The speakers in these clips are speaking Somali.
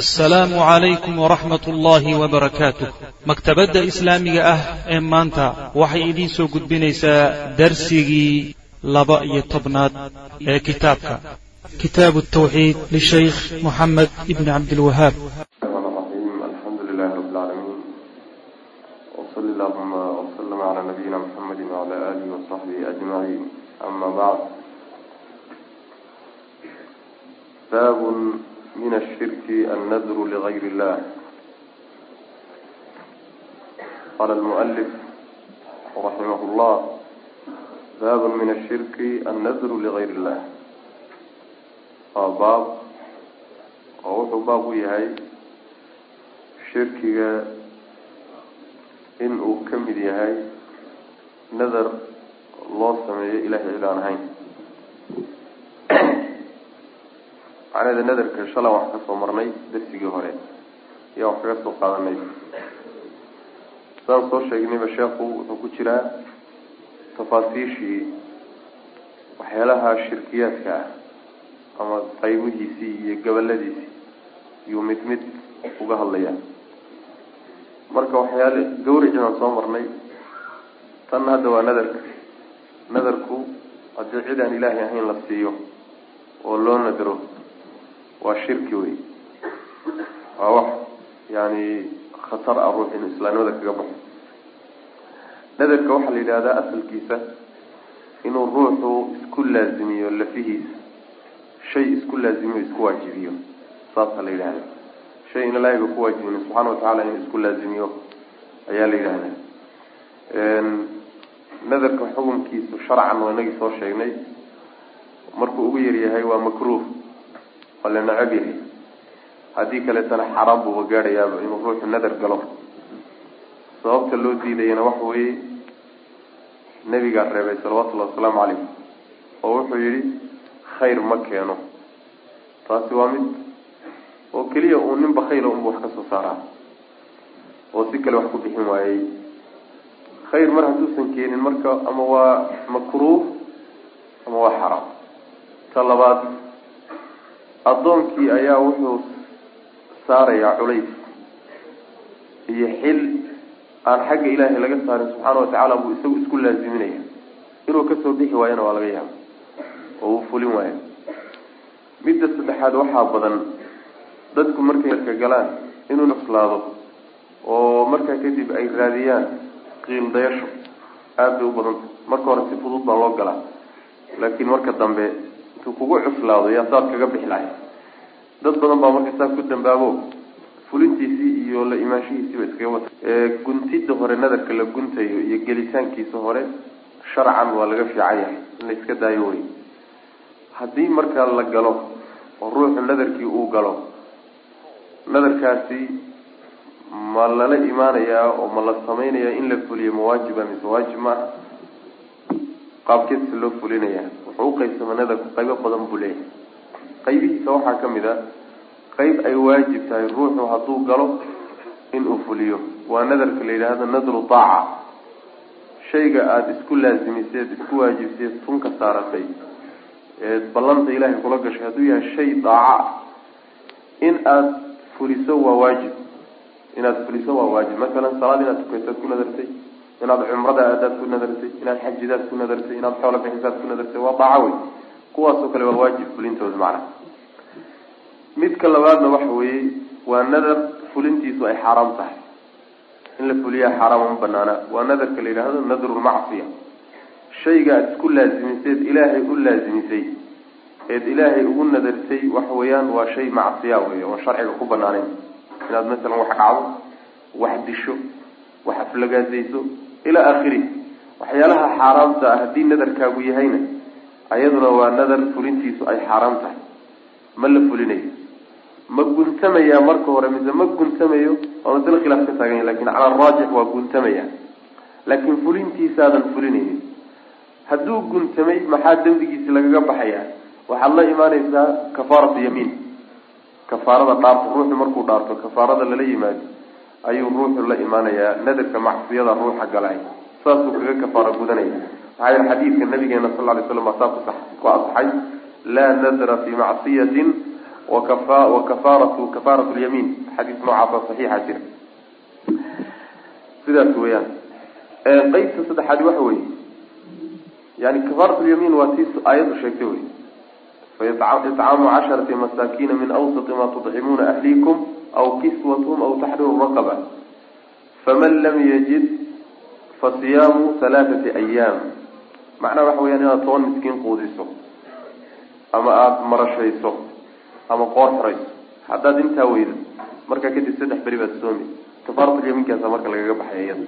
assalaamu calaykum waraxmat ullaahi wabarakaatuh maktabadda islaamiga ah ee maanta waxay idiin soo gudbinaysaa darsigii laba-iyo tobnaad ee kitaabka. Kitaabu tawxiid lishaykh moxamed ibni cabdilwahaab aa min ashirki annadru ligayr illah qala almualif raximah llah baabun min ashirki annadru ligayr illah waa baab oo wuxuu baab u yahay shirkiga in uu ka mid yahay nadar loo sameeyo ilahay cid aan ahayn macnaheeda nadarka shalan wax ka soo marnay darsigii hore. Ayaa wax kaga soo qaadanay. Saan soo sheegnayba sheekhu wuxuu ku jiraa tafaasiishii waxyaalaha shirkiyaadka ah ama qaybihiisii iyo gabaladiisii iyuu mid mid uga hadlaya. Marka waxyaale gawrici baan soo marnay tan hadda waa nadarka nadarku haddii cid aan ilaahay ahayn la siiyo oo loo nadaro waa shirki wey waa wax yani khatar ah ruux inuu islaamnimada kaga baxo. Nadarka waxaa la yidhahdaa asalkiisa inuu ruuxu isku laazimiyo lafihiisa. Shay isku laazimiyo isku waajibiyo. Saasaa la yidhahda shay in ilaahay ba ku waajibin subxaana watacaala inuu isku laazimiyo ayaa la yidhahda nadarka xukunkiisu sharcan waa inagii soo sheegnay. Markuu ugu yaryahay waa makruuh waa la necab yahay. Haddii kaleetana xaraam buuba gaadhayaaba inuu ruuxu nadar galo. Sababta loo diidayana waxa weeye nebigaa reebay salawatullahi wasalaamu calayh oo wuxuu yihi khayr ma keeno. Taasi waa mid oo keliya uu nin bakayla unba wax ka soo saaraa oo si kale wax ku bixin waayey. Khayr mar hadduusan keenin marka ama waa makruuh ama waa xaraam. Ta labaad addoonkii ayaa wuxuu saarayaa culays iyo xil aan xagga ilaahay laga saarin subxaana watacaala buu isagu isku laaziminaya inuu ka soo bixi waayana waa laga yaaba oo uu fulin waayo. Midda saddexaad waxaa badan dadku markay marka galaan inuu nuslaado oo markaa kadib ay raadiyaan qiil dayasho aada bay u badanta marka hore si fudud baa loo galaa laakiin marka dambe intuu kugu cuslaado yaa saad kaga bixi lahay dad badan baa marka saa ku dambaabo fulintiisii iyo la imaanshihiisiiba iskaga wata. Guntida hore nadarka la guntayo iyo gelitaankiisa hore sharcan waa laga fiican yahay in la iska daayo wey haddii markaa la galo oo ruuxu nadarkii uu galo nadarkaasi ma lala imaanayaa oo ma la samaynayaa in la fuliyo mawaajiba mise waajib maaha? Qaabkeedsa loo fulinayaa wuxuu nadarku qaybo badan buu leeyahay. Qaybihiisa waxaa ka mid a qayb ay waajib tahay ruuxu hadduu galo inuu fuliyo. Waa nadarka la yidhaahdo nadru daaca shayga aada isku laazimiseed isku waajibseed tunka saaratay ee ballanta ilaahay kula gashay hadduu yahay shay daaca ah in aada fuliso waa waajib. Inaad fuliso waa waajib. Masalan salaad inaad tukataad ku nadartay inaad cumrada aadaad ku nadartay inaad xajidaad ku nadartay inaad xoola bixisaad ku nadartay waa daaco wey kuwaasoo kale waa waajib fulintooda macnaha midka labaadna waxa weeye waa nadar fulintiisu ay xaaraam tahay. In la fuliyaa xaaraam uma banaana waa nadarka la yidhaahdo nadrulmacsiya shayga aada isku laazimiseed ilaahay u laazimisay eed ilaahay ugu nadartay waxa weeyaan waa shay macsiya wey oon sharciga ku banaaneyn inaad masalan wax dhacdo wax disho wax aflagaasayso ilaa aakhiri. Waxyaalaha xaaraamta ah haddii nadarkaagu yahayna ayaduna waa nadar fulintiisu ay xaaraam tahay. Ma la fulinayo ma guntamayaa marka hore mise ma guntamayo? Waa masle khilaaf ka taagan yahy laakiin cala araajix waa guntamaya laakiin fulintiisaadan fulinaynin. Hadduu guntamay maxaa dembigiisi lagaga baxaya waxaad la imaaneysaa kafaaratu yamiin. Kafaarada dhaarta ruuxu markuu dhaarto kafaarada lala yimaado ayuu ruuxu la imaanayaa nadarka macsiyada ruuxa galay saasuu kaga kafaaro gudanaya. Maxaa yeele xadiidka nabigeena sal ly slam saa ku asaxay laa nadra fi macsiyatin wa kafaaratu kafaaratu lyamiin xadiis noocaasa saxiixa jira. Sidaas weeyaan. Qeybta saddexaadi waxa weeye. Yani kafaarat lyamiin waa tii aayaddu sheegtay wey faicaamu casharati masaakiina min awsati ma tudcimuuna ahlikum aw kiswatuhum aw taxriru raqaba faman lam yajid fasiyaamu halaathati ayaam macnaha waxa weyaan inaad toban miskiin quudiso ama aada marashayso ama qoor xorayso haddaad intaa weydo markaa kadib saddex beri baad soomi kafaaratlyaminkaasa marka lagaga baxay iyada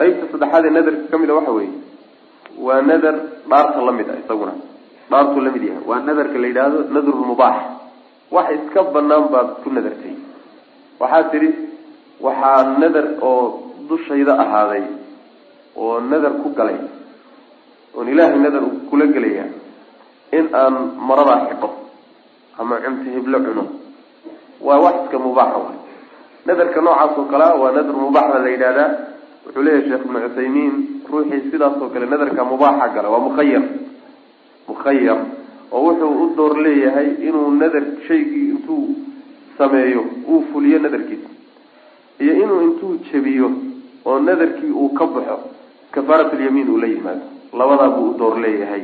qeybta saddexaad ee nadarka ka mid a waxa weeye waa nadar dhaarta la mid a isaguna dhaartuu la mid yahay waa nadarka la yidhaahdo nadrulmubaax wax iska banaan baad ku nadartay waxaa tidhi waxaa nadar oo dushayda ahaaday oo nadar ku galay oon ilaahay nadar kula gelaya in aan maradaa xidho ama cunto hiblo cuno. Waa wax iska mubaaxa waay. Nadarka noocaas oo kalea waa nadr mubaaxda la yidhahdaa wuxuu leeyahay sheekh ibnu cuthaymiin ruuxii sidaas oo kale nadarka mubaaxa gala waa mukhayar mukhayar oo wuxuu u door leeyahay inuu nadar shaygii intuu sameeyo uu fuliyo nadarkiisa. Iyo inuu intuu jebiyo oo nadarkii uu ka baxo kafaaratulyamiin uu la yimaado. Labadaa buu u door leeyahay.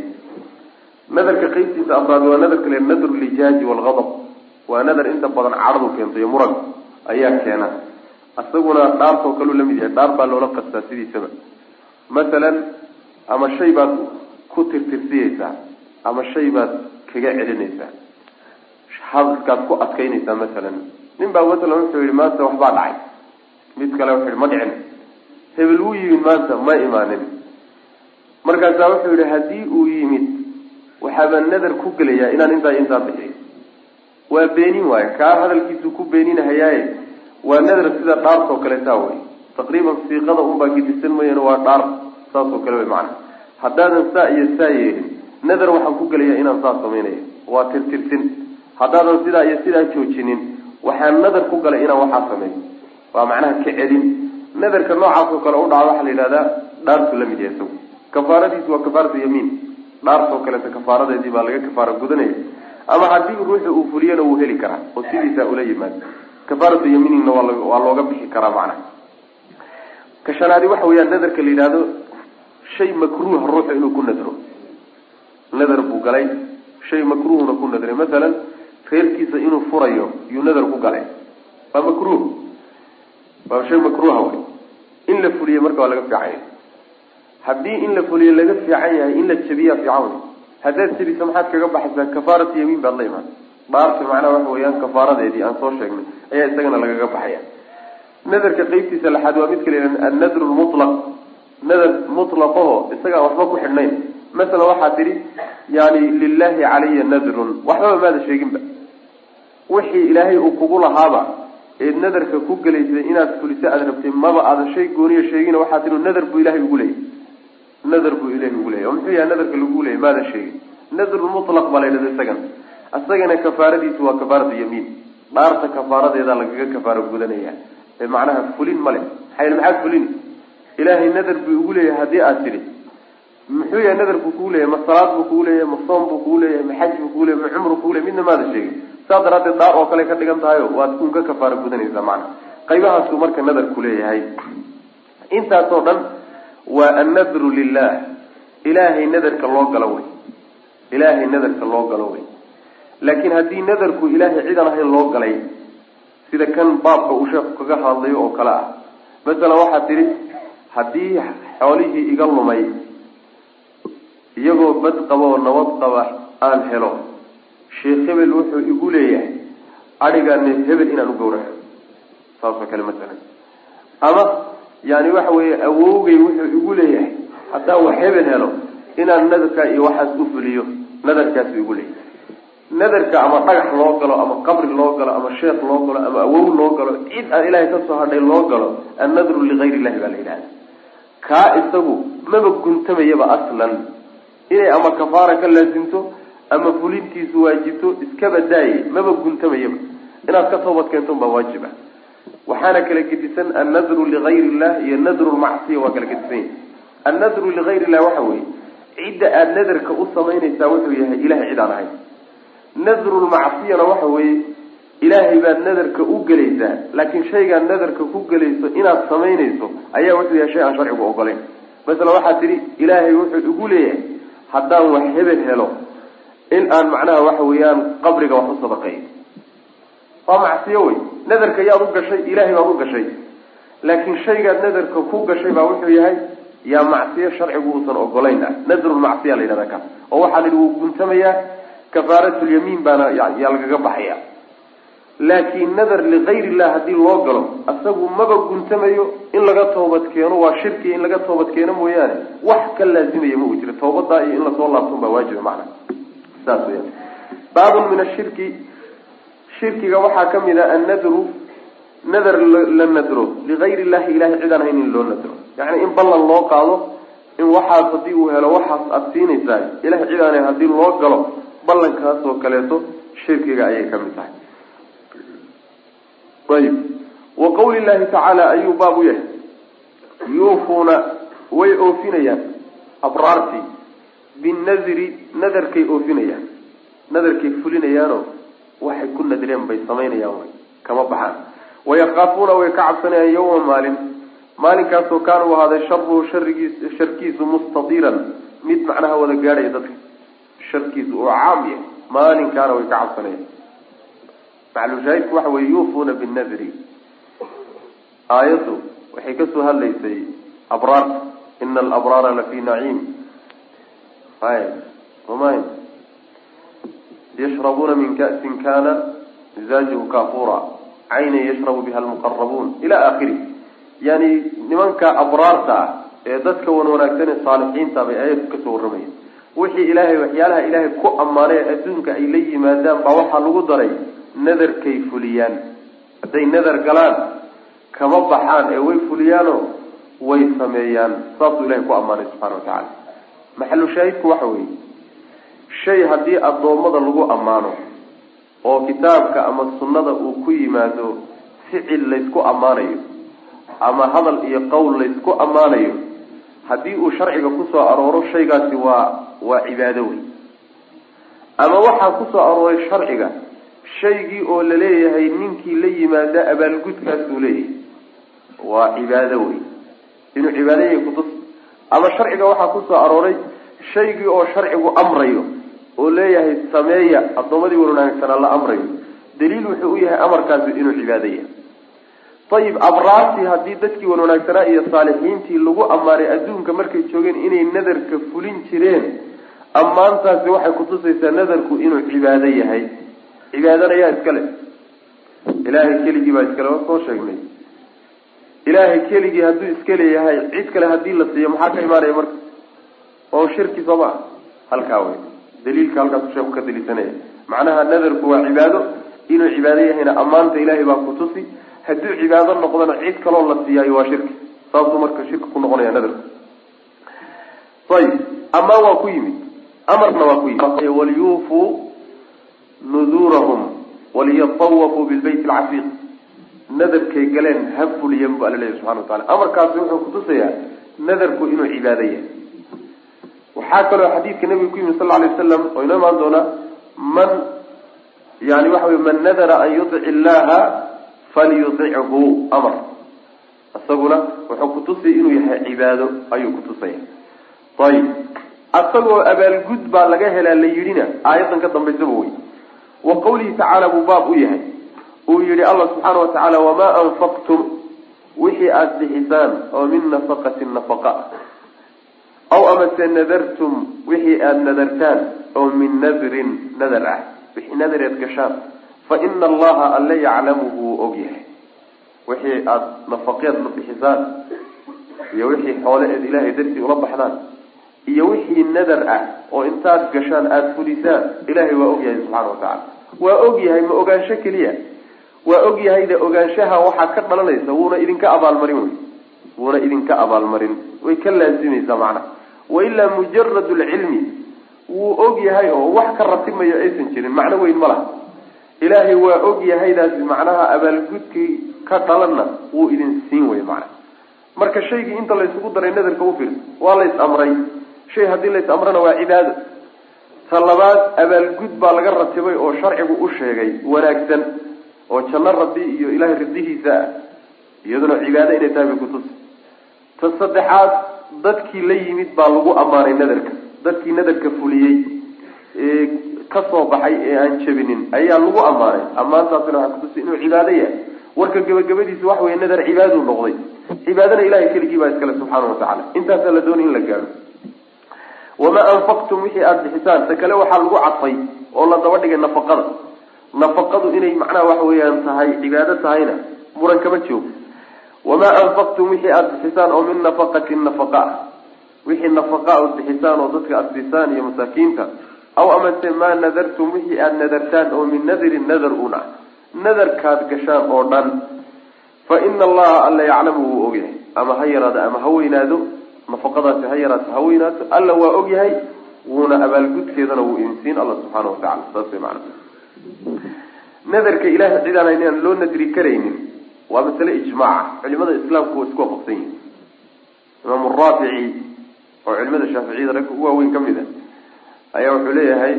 Nadarka qeybtiisa afraad waa nadarka le nadru lijaaji walgadab waa nadar inta badan cadhadu keento iyo murag ayaa keena. Isaguna dhaartoo kaleu la mid yahay. Dhaar baa loola qastaa sidiisaba. Masalan ama shay baad ku tirtirsiyeysaa ama shay baad kaga celinaysaa hadalkaad ku adkaynaysaa masalan. Nin baa masalan wuxuu yihi maanta waxbaa dhacay. Mid kale wuxuu yihi ma dhicin. Hebel wuu yimid maanta ma imaanin. Markaasaa wuxuu yihi haddii uu yimid waxaabaa nadar ku gelayaa inaan intaa intaa bixiyo waa beenin waayo kaa hadalkiisu ku beeninahayaaye waa nadar sida dhaartoo kaleetaa wey taqriiban siiqada unbaa gidisan mayana waa dhaar saasoo kale wey macana haddaadan saa iyo saa yeelin nadar waxaan ku gelayaa inaan saa samaynaya waa tirtirsin haddaadan sidaa iyo sidaa joojinin waxaan nadar ku galay inaan waxaa sameeyo waa macnaha ka celin. Nadarka noocaasoo kale u dhaca waxaa la yidhahdaa dhaartu la mid yahay isagu. Kafaaradiisu waa kafaaratu yamiin. Dhaartoo kaleeta kafaaradeedii baa laga kafaara gudanaya. Ama haddii ruuxu uu fuliyana wuu heli karaa oo sidiisaa ula yimaado kafaaratu yamiinina waa looga bixi karaa macnaha ka shanaadi waxa weeyaan nadarka la yidhaahdo shay makruuha ruuxu inuu ku nadro. Nadar buu galay shay makruuhna ku nadray. Masalan reerkiisa inuu furayo yuu nadar ku galay. Waa makruuh. Waa shay makruuha way. In la fuliye marka waa laga fiican yahay haddii in la fuliye laga fiican yahay in la jabiyaa fiican wey haddaad jabiso maxaad kaga baxaysaa kafaaratu yamiin baad la imaan. Dhaarti macnaha waxa weeyaan kafaaradeedii aan soo sheegnay ayaa isagana lagaga baxaya. Nadarka qeybtiisa laxaad waa mid kale annadru lmutlaq nadar mutlaqaho isagaan waxba ku xidhnayn. Masalan waxaa tidhi yani lilahi calaya nadrun. Waxbaba maada sheeginba wixii ilaahay uu kugu lahaaba eed nadarka ku gelaysay inaad fuliso aada rabtay maba aadan shay gooniya sheegina waxaa tihi nadar buu ilahay ugu leeyay. Nadar buu ilahay ugu leeyay. Oo muxuu yahay nadarka lagu leeyay? Maadan sheegin. Nadrulmutlaq baa la yidhahda isagana kafaaradiisu waa kafaaratu yamiin. Dhaarta kafaaradeedaa lagaga kafaaro gudanaya. Ee macnaha fulin ma leh. Maxay maxaad fulini ilaahay nadar buu ugu leeyahay haddii aad tidhi. Muxuu yahay nadar buu kugu leeyahay ma salaad buu kugu leeyahay ma soom buu kugu leeyahay ma xaj buu kugu leeyahay ma cumru kugu leeyahay midna maada sheegin saas daraaddeed dhaar oo kale ka dhigan tahayo waad un ka kafaaro gudanaysaa macna. Qaybahaasuu marka nadarku leeyahay. Intaasoo dhan waa annadru lilah ilaahay nadarka loo galo wey ilaahay nadarka loo galo wey laakiin haddii nadarku ilaahay cidan ahayn loo galay sida kan baabka uu sheeku kaga hadlayo oo kale ah. Masalan waxaad tidhi haddii xoolihii iga lumay iyagoo bad qaba oo nabad qaba aan helo sheekh hebel wuxuu igu leeyahay adhigaane hebel inaan u gawraco saasoo kale masalan ama yani waxa weeye awowgay wuxuu igu leeyahay haddaan wax hebel helo inaan nadarkaa iyo waxaas u fuliyo nadarkaasuu igu leeyahay. Nadarka ama dhagax loo galo ama qabri loo galo ama sheekh loo galo ama awow loo galo cid aan ilaahay ka soo hadhay loo galo annadru ligayr illahi baa la yidhahda kaa isagu maba guntamayaba aslan. Inay ama kafaara ka laasimto ama fulintiisu waajibto iskaba daaye maba guntamayaba. Inaad ka toobad keento baa waajib ah waxaana kala gedisan annadru ligayr illah iyo nadru lmacsiya waa kala gedisan yahay. Annadru ligayr illah waxa weeye cidda aada nadarka u samaynaysaa wuxuu yahay ilahay cid aan ahayn. Nadrulmacsiyana waxa weeye ilaahay baad nadarka u gelaysaa laakiin shaygaad nadarka ku gelayso inaad samaynayso ayaa wuxuu yahay shay aan sharcigu ogolayn. Masala waxaad tidhi ilaahay wuxuu igu leeyahay haddaan wax hebel helo in aan macnaha waxa weeyaan qabriga wax u sadaqeeyo waa macsiyo wey nadarka yaad u gashay ilaahay baad u gashay. Laakiin shaygaad nadarka ku gashay baa wuxuu yahay yaa macsiyo sharcigu uusan ogolayn ah. Nadrulmacsiya la yidhahda ka. Oo waxaa la yidhi wuu guntamayaa kafaaratulyamiin baana yaa lagaga baxaya. Laakiin nadar ligayr illah haddii loo galo isagu maba guntamayo in laga toobad keeno. Waa shirki in laga toobad keeno mooyaane. Wax ka laazimaya ma uu jiro. Toobadaa iyo in la soo laabton baa waajiba macna saas weya baabun min ashirki shirkiga waxaa ka mid a annadru nadar la nadro. Ligayr illahi ilahay cidaan hayn in loo nadro. Yani in ballan loo qaado in waxaas haddii uu helo waxaas aada siinaysaa. Ilahay cidaana haddii loo galo ballankaas oo kaleeto shirkiga ayay ka mid tahay. Ayib. Wa qawli llahi tacaala ayuu baab u yahay. Yuufuuna way oofinayaan abraartii binadri nadarkay oofinayaan nadarkay fulinayaanoo waxay ku nadreen bay samaynayaan kama baxaan. Wayakaafuuna way ka cabsanayaan yawma maalin. Maalinkaasoo kaana u ahaaday sharuhu sharigiis sharkiisu mustadiran mid macnaha wada gaadhaya dadka. Sharkiisu oo caam yahay maalinkaana way ka cabsanayaan. Maclushaahidku waxa weye yuufuuna binadri aayaddu waxay ka soo hadlaysay abraarta ina alabraara lafii naciim umayn yashrabuuna min ka'sin kana misaajuhu kafura. Caynan yashrabu biha almuqarabuun ila akhiri. Yani nimanka abraarta ah ee dadka wan wanaagsan ee saalixiinta bay aayadku ka soo warramayeen. Wixii ilaahay waxyaalaha ilaahay ku ammaanay adduunka ay la yimaadaan baa waxaa lagu daray nadarkay fuliyaan. Hadday nadar galaan kama baxaan ee way fuliyaanoo way sameeyaan. Saasuu ilahay ku ammaanay subxana wa tacaala maxalu shaahidku waxa weeye. Shay haddii addoommada lagu ammaano oo kitaabka ama sunnada uu ku yimaado ficil laysku ammaanayo ama hadal iyo qowl laysku ammaanayo haddii uu sharciga ku soo arooro shaygaasi waa waa cibaado wey ama waxaa ku soo arooray sharciga shaygii oo la leeyahay ninkii la yimaada abaalgudkaasuu leeyahay waa cibaado wey inuu cibaado yahay kutus ama sharciga waxaa ku soo arooray shaygii oo sharcigu amrayo oo leeyahay sameeya addoommadii wanaagsanaa la amrayo. Daliil wuxuu u yahay amarkaasi inuu cibaado yahay. Ayib abraartii haddii dadkii wan wanaagsanaa iyo saalixiintii lagu ammaanay adduunka markay joogeen inay nadarka fulin jireen ammaantaasi waxay kutusaysaa nadarku inuu cibaado yahay. Cibaadana yaa iskale ilaahay keligii baa iskale waa soo sheegnay ilaahay keligii hadduu iska leeyahay cid kale haddii la siiyo maxaa ka imaanaya marka? Oo shirki soo maa halkaa wey daliilka halkaasu sheeku ka daliisanaya macnaha nadarku waa cibaado. Inuu cibaado yahayna ammaanta ilaahay baa kutusi hadduu cibaado noqdona cid kaloo la siiyaayo waa shirki. Saasuu marka shirki ku noqonaya nadarku. Ayib. Amaan waa ku yimid. Amarna waa ku yimid. Walyuufuu nuduurahum waliyatawafuu bilbayt alcafiiq nadarkay galeen ha fuliyan bu alla leeyahy subxana watacala amarkaasi wuxuu kutusayaa nadarku inuu cibaado yahay. Waxaa kaloo xadiidka nabiga ku yimid sal lay wasalam oo inoo imaan doona man yani waxa wey man nadara an yutic illaha falyutichu amar. Isaguna wuxuu kutusaya inuu yahay cibaado ayuu kutusaya ayib asagoo abaalgud baa laga helaa la yidhina aayaddan ka dambaysaba wey wa qawlihi tacaala buu baab u yahay uu yihi allah subxaana wa tacaala wamaa anfaqtum? Wixii aada bixisaan oo min nafaqatin nafaqa. Aw amase nadartum wixii aada nadartaan oo min nadrin nadar ah. Wixii nadareed gashaan. Fa ina allaha alle yaclamuhu wuu og yahay. Wixii aada nafaqeed bixisaan iyo wixii xoole eed ilaahay dartii ula baxdaan iyo wixii nadar ah oo intaad gashaan aada fulisaan ilaahay waa og yahay subxana wa tacala waa og yahay ma ogaansho keliya waa og yahayde ogaanshaha waxaa ka dhalanaysa wuuna idinka abaalmarin wey. Wuuna idinka abaalmarin. Way ka laazimaysaa macnaha wailaa mujarad lcilmi wuu og yahay oo wax ka ratimayo aysan jirin. Macno weyn ma laha. Ilaahay waa og yahaydaasi macnaha abaalgudkii ka dhalanna wuu idin siin wey macnaha marka shaygii inta laysugu daray nadarka u fiirsa waa lays amray shay haddii lays amrana waa cibaado. Ta labaad abaalgud baa laga ratibay oo sharcigu u sheegay wanaagsan oo janno rabbi iyo ilaahay ridihiisa ah iyaduna cibaado inay tahay bay kutusi ta saddexaad dadkii la yimid baa lagu ammaanay nadarka. Dadkii nadarka fuliyey ee ka soo baxay ee aan jabinin ayaa lagu ammaanay. Ammaantaasina waxaa kutusi inuu cibaado yahay. Warka gabagabadiisa waxa wey nadar cibaaduu noqday. Cibaadana ilahay keligii baa iskale subxaana watacala intaasaa la doonay in la gaadho wamaa anfaqtum wixii aada bixisaan ta kale waxaa lagu cadfay oo la daba dhigay nafaqada nafaqadu inay macnaha waxa weeyaan tahay cibaado tahayna muran kama joogo wamaa anfaqtum wixii aada bixisaan oo min nafaqatin nafaqa. Ah wixii nafaqa ood bixisaan oo dadka aada siisaan iyo masaakiinta. Aw amase maa nadartum wixii aada nadartaan oo min nadirin nadar un ah. Nadarkaad gashaan oo dhan. Fa ina allaha alla yaclamu wuu ogyahay ama ha yaraado ama ha weynaado. Nafaqadaasi ha yaraato ha weynaato alla waa ogyahay wuuna abaalgudkeedana wuu idinsiin alla subxaana watacala saas way macana nadarka ilahay cid aan inaan loo nadri karaynin waa masale ijmaaca culimada islaamku waa isku waafaqsan yihiin imaam raafici oo culimada shaaficiyada ragga u waaweyn ka mid a ayaa wuxuu leeyahay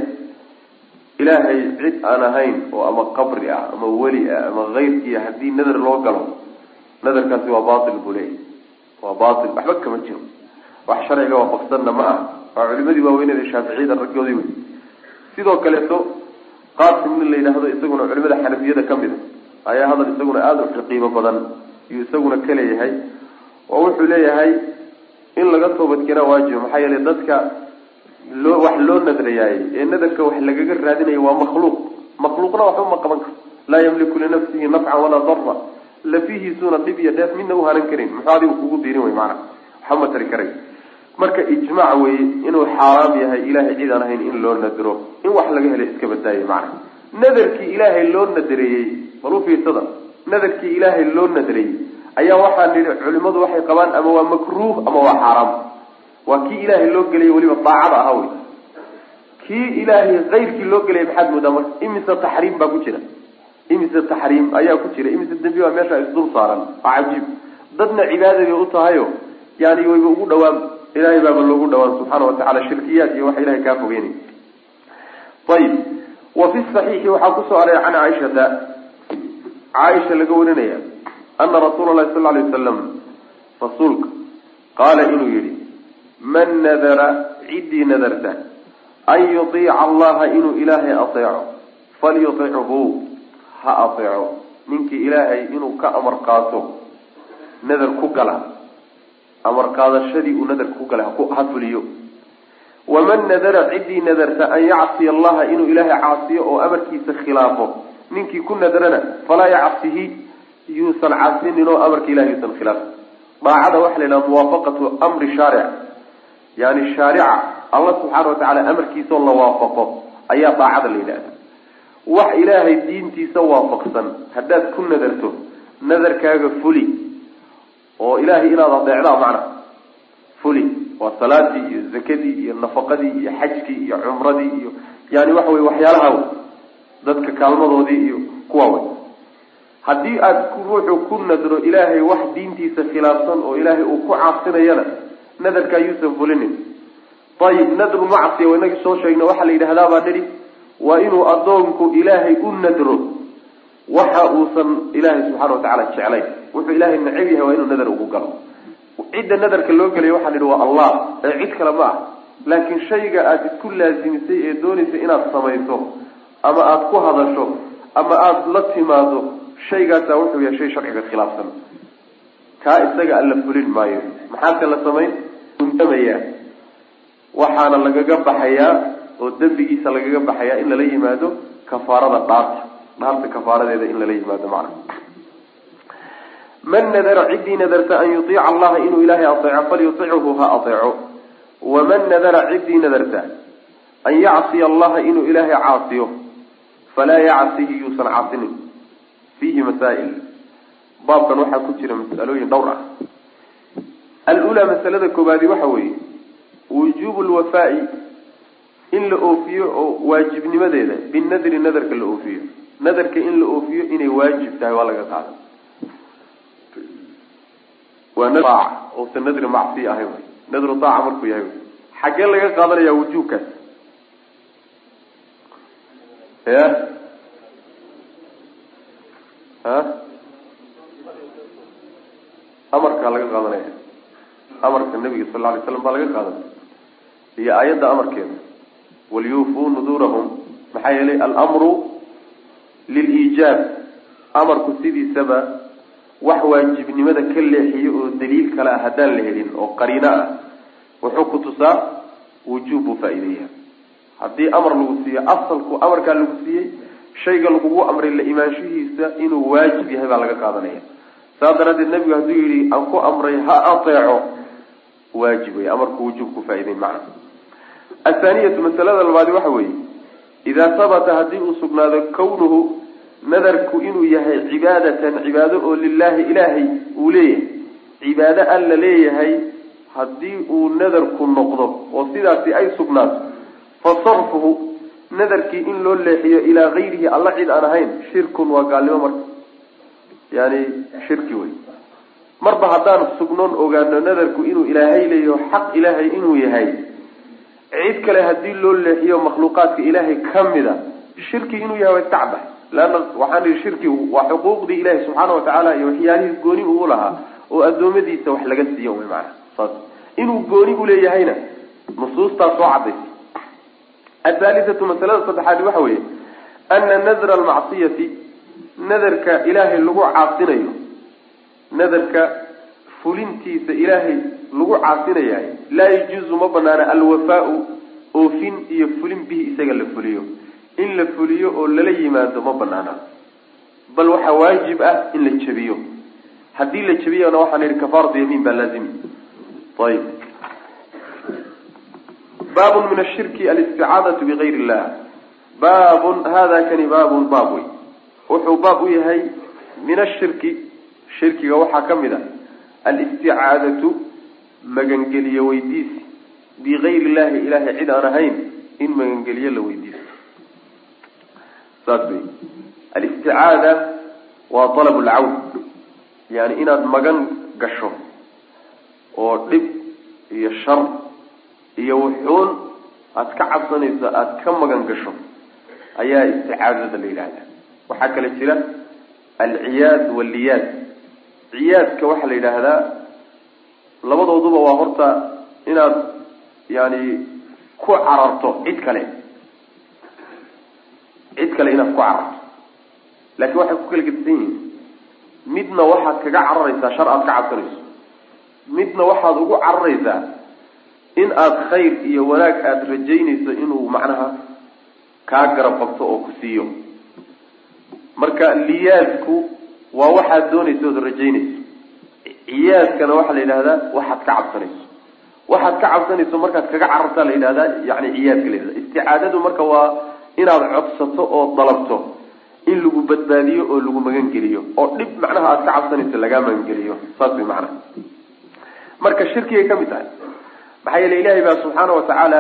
ilaahay cid aan ahayn oo ama qabri ah ama weli ah ama keyrkiia haddii nadar loo galo nadarkaasi waa batil buu leeyahy waa batil waxba kama jiro. Wax sharciga waafaqsanna ma ah waa culimadii waaweyneda shaaficiyada raggoodii wey sidoo kaleeto qaasim nin la yidhaahdo isaguna culimada xanafiyada ka mid a ayaa hadal isaguna aada u qiimo badan iyuu isaguna ka leeyahay oo wuxuu leeyahay in laga toobadkeenaa waajibo maxaa yeelay dadka loo wax loo nadrayaayey ee nadarka wax lagaga raadinayo waa makhluuq. Makhluuqna waxba ma qaban karo laa yamliku linafsihi nafcan walaa darra. Lafihiisuuna dhib iyo dheef midna u hanan karin. Muxuu adigu kugu diirin wey maana. Waxba ma tari karay marka ijmaac weeye inuu xaaraam yahay ilahay cid aan ahayn in loo nadro in wax laga helay iska badaaye macna. Nadarkii ilaahay loo nadareeyey bal u fiirsada nadarkii ilaahay loo nadareeyey ayaa waxaa nidhi culimadu waxay qabaan ama waa makruuh ama waa xaaraam. Waa kii ilaahay loo gelaya weliba daacada ahaa wey kii ilaahay kayrkii loo gelaya maxaad moodaa marka imise taxriim baa ku jira. Imise taxriim ayaa ku jira imise dembi baa meesha isdul saaran. Waa cajiib. Dadna cibaadabay u tahayo yani wayba ugu dhawaan ilahay baaba loogu dhawaan subxaana watacala shirkiyaad iyo waxa ilahay kaa fogeynay. Ayib wa fi saxiixi waxaa ku soo aray can caaishata. Caaisha laga warinaya ana rasuula lahi sal lay wasalam rasuulka qaala inuu yihi man nadara ciddii nadarta an yuiica allaha inuu ilaahay ateeco falyutichu ha ateeco. Ninkii ilaahay inuu ka amar qaato nadar ku gala amar qaadashadii uu nadarka ku galay ha fuliyo waman nadara ciddii nadarta an yacsiya allaha inuu ilaahay caasiyo oo amarkiisa khilaafo. Ninkii ku nadarana falaa yacsihi yuusan caasinin oo amarka ilahay yuusan khilaafin. Daacada waxaa la yidhaha muwaafaqatu amri shaaric. Yani shaarica allah subxaana watacaala amarkiisaoo la waafaqo ayaa daacada la yidhahda wax ilaahay diintiisa waafaqsan haddaad ku nadarto nadarkaaga fuli oo ilaahay inaad adeecdaa macna. Fuli waa salaadii iyo zakadii iyo nafaqadii iyo xajkii iyo cumradii iyo yani waxa wey waxyaalaha dadka kaalmadoodii iyo kuwa wey haddii aad ruuxu ku nadro ilaahay wax diintiisa khilaafsan oo ilaahay uu ku caasinayana nadarkaa yuusan fulinin. Ayib nadru macsiya inagii soo sheegna waxaa la yidhahdaa baa nidhi waa inuu addoonku ilaahay u nadro waxa uusan ilaahay subxana watacaala jeclayn. Wuxuu ilaahay necab yahay waa inuu nadar ugu galo. Cidda nadarka loo gelaya waxaa nidhi waa allah. Ee cid kale ma ah laakiin shayga aada isku laasimisay ee doonaysa inaad samayso ama aada ku hadasho ama aada la timaado shaygaasaa wuxuu yahay shay sharciga khilaafsan. Kaa isaga alla fulin maayo. Maxaase la samayn? Undamayaa waxaana lagaga baxayaa oo dembigiisa lagaga baxayaa in lala yimaado kafaarada dhaarta dhaarta kafaaradeeda in lala yimaado macna. Man nadara ciddii nadarta an yuiica allaha inuu ilaahay aeeco falyutichu ha aeeco waman nadara ciddii nadarta an yacsiya allaha inuu ilaahay caasiyo falaa yacsihi yuusan caasinin. Fiihi masaa'il. Baabkan waxaa ku jira mas'alooyin dhowr ah. Alulaa masalada koobaadi waxa weeye wujuubu lwafaa'i in la oofiyo oo waajibnimadeeda binadri nadarka la oofiyo nadarka in la oofiyo inay waajib tahay waa laga qaada waa aac ousan nadri macsiya ahayn nadru aaca markuu yahay xaggee laga qaadanaya wujuubkaas? Ya ha amarkaa laga qaadanaya. Amarka nabiga sal lla alay slam baa laga qaadanaya. Iyo aayadda amarkeeda. Waliyuufuu nuduurahum. Maxaa yeelay almru liliijaab. Amarku sidiisaba wax waajibnimada ka leexiyo oo daliil kale ah haddaan la helin oo qariino ah. Wuxuu ku tusaa wujuub buu faa-ideeya haddii amar lagu siiyo asalku amarkaa lagu siiyey shayga lagugu amray la imaanshihiisa inuu waajib yahay baa laga qaadanaya. Saas daraaddeed nabigu hadduu yihi aan ku amray ha ateeco. Waajib wey amarku wujuub ku faa-ideyn macna. Athaaniyatu masalada labaadi waxa weeye idaa sabata haddii uu sugnaado kawnuhu nadarku inuu yahay cibaadatan cibaado oo lilaahi ilaahay uu leeyahay. Cibaado alla leeyahay haddii uu nadarku noqdo oo sidaasi ay sugnaato fa sarfuhu nadarkii in loo leexiyo ilaa gayrihi alla cid aan ahayn shirkun waa gaalnimo marka. Yani shirki wey marba haddaan sugnoon ogaano nadarku inuu ilaahay leeyaho xaq ilaahay inuu yahay cid kale haddii loo leexiyo makhluuqaadka ilaahay kamida shirki inuu yahay iska caddahay leanna waxaan ihi shirkigu waa xuquuqdii ilaahi subxaana watacaala iyo waxyaalihii gooni uu lahaa oo addoommadiisa wax laga siiyo wy maana saas inuu gooni uleeyahayna nusuustaa soo cadaysa athaalithatu masalada saddexaadi waxa weeye ana nadra almacsiyati nadarka ilaahay lagu caasinayo nadarka fulintiisa ilaahay lagu caasinayahay laa yajuuzu ma banaana alwafaau oofin iyo fulin bihi isaga la fuliyo in la fuliyo oo lala yimaado ma banaana bal waxaa waajib ah in la jebiyo. Haddii la jebiyana waxaan idhi kafaaratu yamiin baa laazimi ayib. Baabun min ashirki alisticaadatu bigayr illah baabun hada kani baabun baab wey wuxuu baab u yahay min ashirki shirkiga waxaa ka mid a alisticaadatu magangeliyo weydiisi bigayr illahi ilahay cid aan ahayn in magangeliyo la weydiisto saas wey alisticaada waa alab lcawn yani inaad magan gasho oo dhib iyo shar iyo wuxuun aada ka cabsanayso aada ka magan gasho ayaa isticaadada la yidhahda waxaa kale jira alciyaad walliyaad. Ciyaadka waxaa la yidhaahdaa labadooduba waa horta inaad yani ku cararto cid kale kale inaad ku cararto laakiin waxay ku kala gedisan yihiin midna waxaad kaga cararaysaa shar aad ka cabsanayso. Midna waxaad ugu cararaysaa in aada khayr iyo wanaag aada rajaynayso inuu macnaha kaa garab qabto oo ku siiyo. Marka liyaadku waa waxaad doonayso ood rajaynayso. Ciyaadkana waxaa la yidhahdaa waxaad ka cabsanayso. Waxaad ka cabsanayso markaad kaga carartaa la yidhahdaa yani ciyaadka la yidhahda isticaadadu marka waa inaad codsato oo dalabto in lagu badbaadiyo oo lagu magangeliyo oo dhib macnaha aada ka cabsanayso lagaa magangeliyo saas way macnaha marka shirkigay ka mid tahay maxaa yeele ilaahay baa subxaana watacaala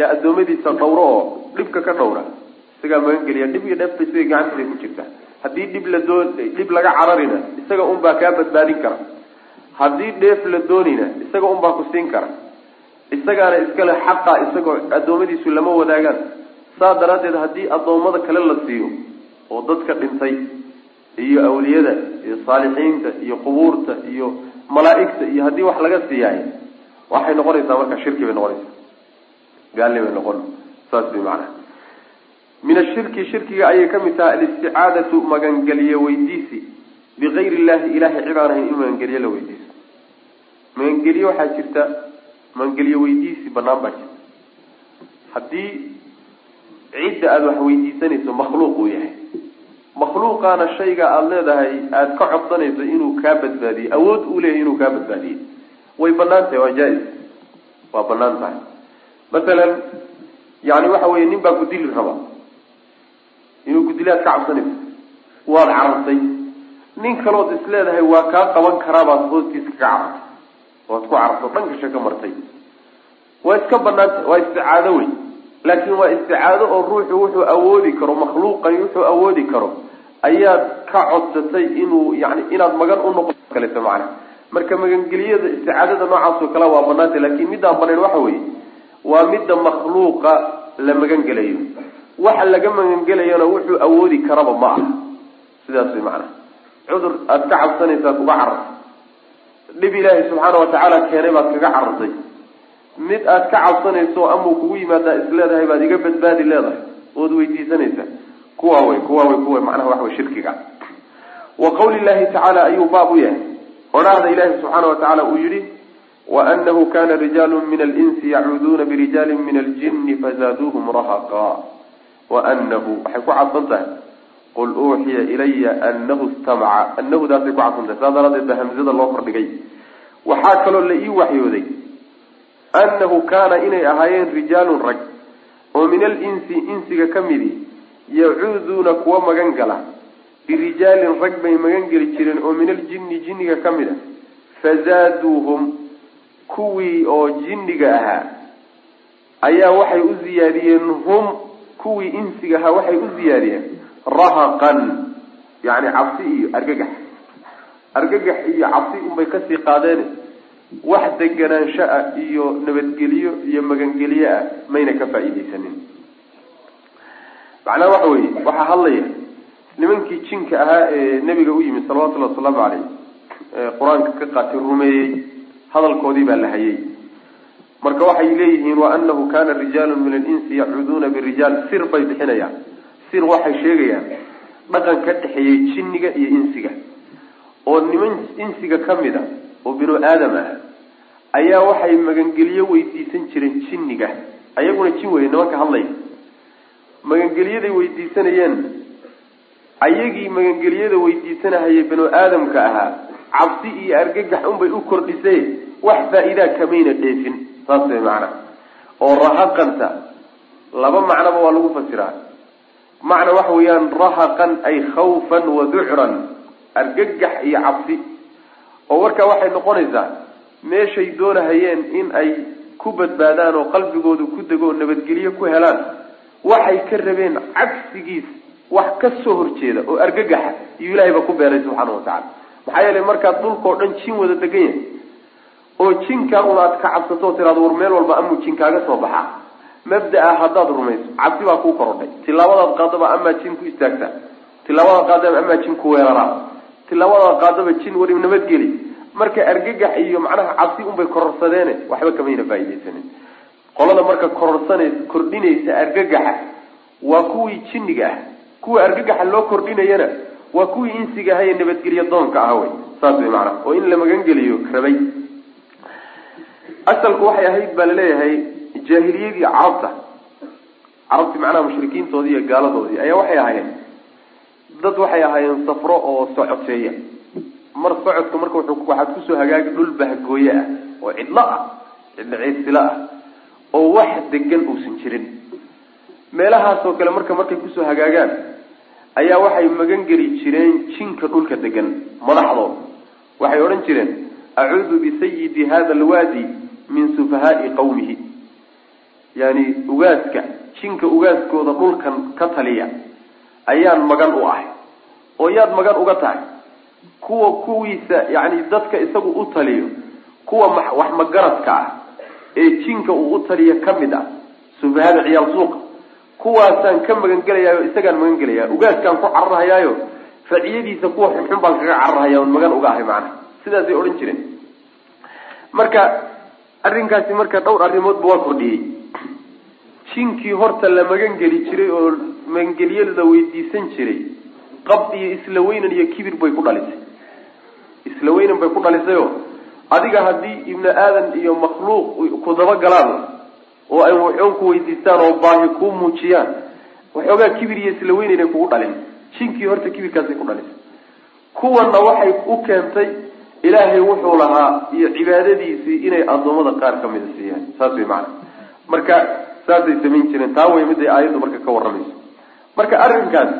yaa addoommadiisa dhawro oo dhibka ka dhawra isagaa magangeliya dhib iyo dheefta isaga gacantiisa ku jirta. Haddii dhib la doon dhib laga cararina isaga unbaa kaa badbaadin kara. Haddii dheef la doonina isaga unbaa ku siin kara. Isagaana iskale xaqa isagoo addoommadiisu lama wadaagaan saa daraaddeed haddii addoommada kale la siiyo oo dadka dhintay iyo awliyada iyo saalixiinta iyo qubuurta iyo malaa'igta iyo haddii wax laga siiyaay waxay noqonaysaa marka shirki bay noqonaysaa. Gaalli bay noqon. Saas bay macanaha min ashirki shirkiga ayay ka mid tahay alisticaadatu magangeliye weydiisi. Bigayri illahi ilahay cid aan ahayn in magangeliye la weydiiso. Magangeliye waxaa jirta magangeliye weydiisi banaan baa jirta. Haddii cidda aada wax weydiisanayso makhluuq uu yahay. Makhluuqaana shayga aada leedahay aada ka codsanayso inuu kaa badbaadiyo awood uu leeyahay inuu kaa badbaadiyo way bannaan tahay waa jaa-is waa bannaan tahay masalan yani waxa weye nin baa ku dili raba. Inuu gudilaad ka cabsanayso. Waad carartay nin kalood is leedahay waa kaa qaban karaabaad hoostiisa kaga carartay waad ku cararto dhankasha ka martay. Waa iska banaanta waa isticaado wey laakiin waa isticaado oo ruuxu wuxuu awoodi karo makhluuqani wuxuu awoodi karo. Ayaad ka codsatay inuu yani inaad magan u noqo kaleeto macana marka magangeliyada isticaadada noocaas oo kale waa banaanta laakiin middaan banayn waxa weeye waa midda makhluuqa la magangelayo. Waxa laga magangelayana wuxuu awoodi karaba ma aha. Sidaas way macnaha cudur aada ka cabsanaysaa kuga carartay. Dhib ilaahay subxaana watacaala keenay baad kaga carartay mid aad ka cabsanayso amau kugu yimaadaa isleedahay baad iga badbaadi leedahay ood weydiisanaysaa. Kuwaa wey kuwaa wey kuwa macnaha waxa wey shirkiga. Wa qawli llahi tacaala ayuu baab u yahay. Odhaahda ilaahi subxaana wa tacaala uu yihi waanahu kana rijaalu min alinsi yacuuduuna birijaali min aljini fazaaduuhum rahaqa. Waanahu waxay ku cadsan tahay qul uuxiya ilaya anahu istamaca. Anahudaasay ku cadsan tahay saas daraadeed ba hamzada loo kordhigay. Waxaa kaloo la ii waxyooday annahu kaana inay ahaayeen rijaalun rag oo min alinsi insiga ka midi yacuuduuna kuwa magan gala birijaalin rag bay magan geli jireen oo min aljinni jinniga ka mid a fazaaduuhum kuwii oo jinniga ahaa ayaa waxay u ziyaadiyeen hum kuwii insiga ahaa waxay u ziyaadiyeen rahaqan yani cabsi iyo argagax argagax iyo cabsi unbay ka sii qaadeen wax deganaansho ah iyo nabadgelyo iyo magangelyo ah mayna ka faa'iidaysanin. Macnaha waxa weeye waxaa hadlaya nimankii jinka ahaa ee nebiga u yimid salawatullhi wasalaamu caleyh qur'aanka ka qaatay rumeeyey hadalkoodii baa la hayay. Marka waxay leeyihiin wa anahu kana rijaalu min alinsi yacuuduuna birijaal. Sir bay bixinayaan. Sir waxay sheegayaan dhaqan ka dhexeeyey jinniga iyo insiga. Oo niman insiga ka mid a oo binu aadam ah ayaa waxay magangelyo weydiisan jireen jinniga ayaguna jin weye nimanka hadlaya magangelyaday weydiisanayeen ayagii magangelyada weydiisanahayay binu aadamka ahaa cabsi iyo argagax unbay u kordhisay wax faa-iidaa kamayna dheefin saas way macna. Oo rahaqanta laba macnoba waa lagu fasiraa. Macna waxa weeyaan rahaqan ay khawfan wa ducran argagax iyo cabsi oo markaa waxay noqonaysaa meeshay doonahayeen in ay ku badbaadaan oo qalbigoodu ku dego oo nabadgelyo ku helaan waxay ka rabeen cagsigiis wax ka soo horjeeda oo argagaxa iyo ilahay ba ku beeray subxaana watacala maxaa yeelay markaad dhulkao dhan jin wada degan yahay oo jinkaa un ka cabsato o tiraado war meel walba amuu jin kaaga soo baxaa mabda-a haddaad rumayso cabsi baa kuu korodhay. Tilaabadaad qaadaba amaa jin ku istaagtaa. Tilaabadaad qaadaba amaa jin ku weeraraa tilaabadaad qaadaba jin wari nabadgeli marka argagax iyo macnaha cabsi unbay kororsadeene waxba kamayna faaidaysanin qolada marka kororsanaysa kordhinaysa argagaxa waa kuwii jinniga ah. Kuwa argagaxa loo kordhinayana waa kuwii insiga aha ee nabadgelyo doonka ah wey saas way macnaha. Oo in la magangeliyo rabay. Asalku waxay ahayd baa la leeyahay jaahiliyadii carabta carabti macnaha mushrikiintoodii iyo gaaladoodii ayaa waxay ahaayeen dad waxay ahaayeen safro oo socoteeya mar socodka marka waxaad ku soo hagaagi dhul bahgooye ah oo cidlo ah cidlo ciirsilo ah oo wax degan uusan jirin. Meelahaasoo kale marka markay ku soo hagaagaan ayaa waxay magan geli jireen jinka dhulka degan madaxdooda waxay odhan jireen acuudu bisayidi hada alwaadi min sufahaai qawmihi. Yani ugaaska jinka ugaaskooda dhulkan ka taliya ayaan magan u ahay. Oo yaad magan uga tahay. Kuwa kuwiisa yani dadka isagu u taliyo kuwa wax magaradka ah ee jinka uu u taliya ka mid ah sufahada ciyaal suuqa. Kuwaasaan ka magan gelayaa o isagaan magan gelayaa ugaaskaan ku cararhayaayo raciyadiisa kuwa xunxun baan kaga cararhaya on magan uga ahay macnaha. Sidaasay odhan jireen. Marka arrinkaasi marka dhowr arrimoodba waa kordhiyey. Jinkii horta la magan geli jiray oo magangelyo la weydiisan jiray. Qab iyo isla weynan iyo kibir bay ku dhalisay. Isla weynan bay ku dhalisayoo adiga haddii ibni aadan iyo makhluuq ku dabagalaan oo ay waxoon ku weydiistaan oo baahi kuu muujiyaan waxoogaa kibir iyo isla weynaynay kugu dhalin. Jinkii horta kibirkaasay ku dhalisay. Kuwanna waxay u keentay ilaahay wuxuu lahaa iyo cibaadadiisii inay addoommada qaar ka mida siiyaan. Saas way macana marka saasay samayn jireen. Taa way miday aayaddu marka ka warramayso marka arrinkaas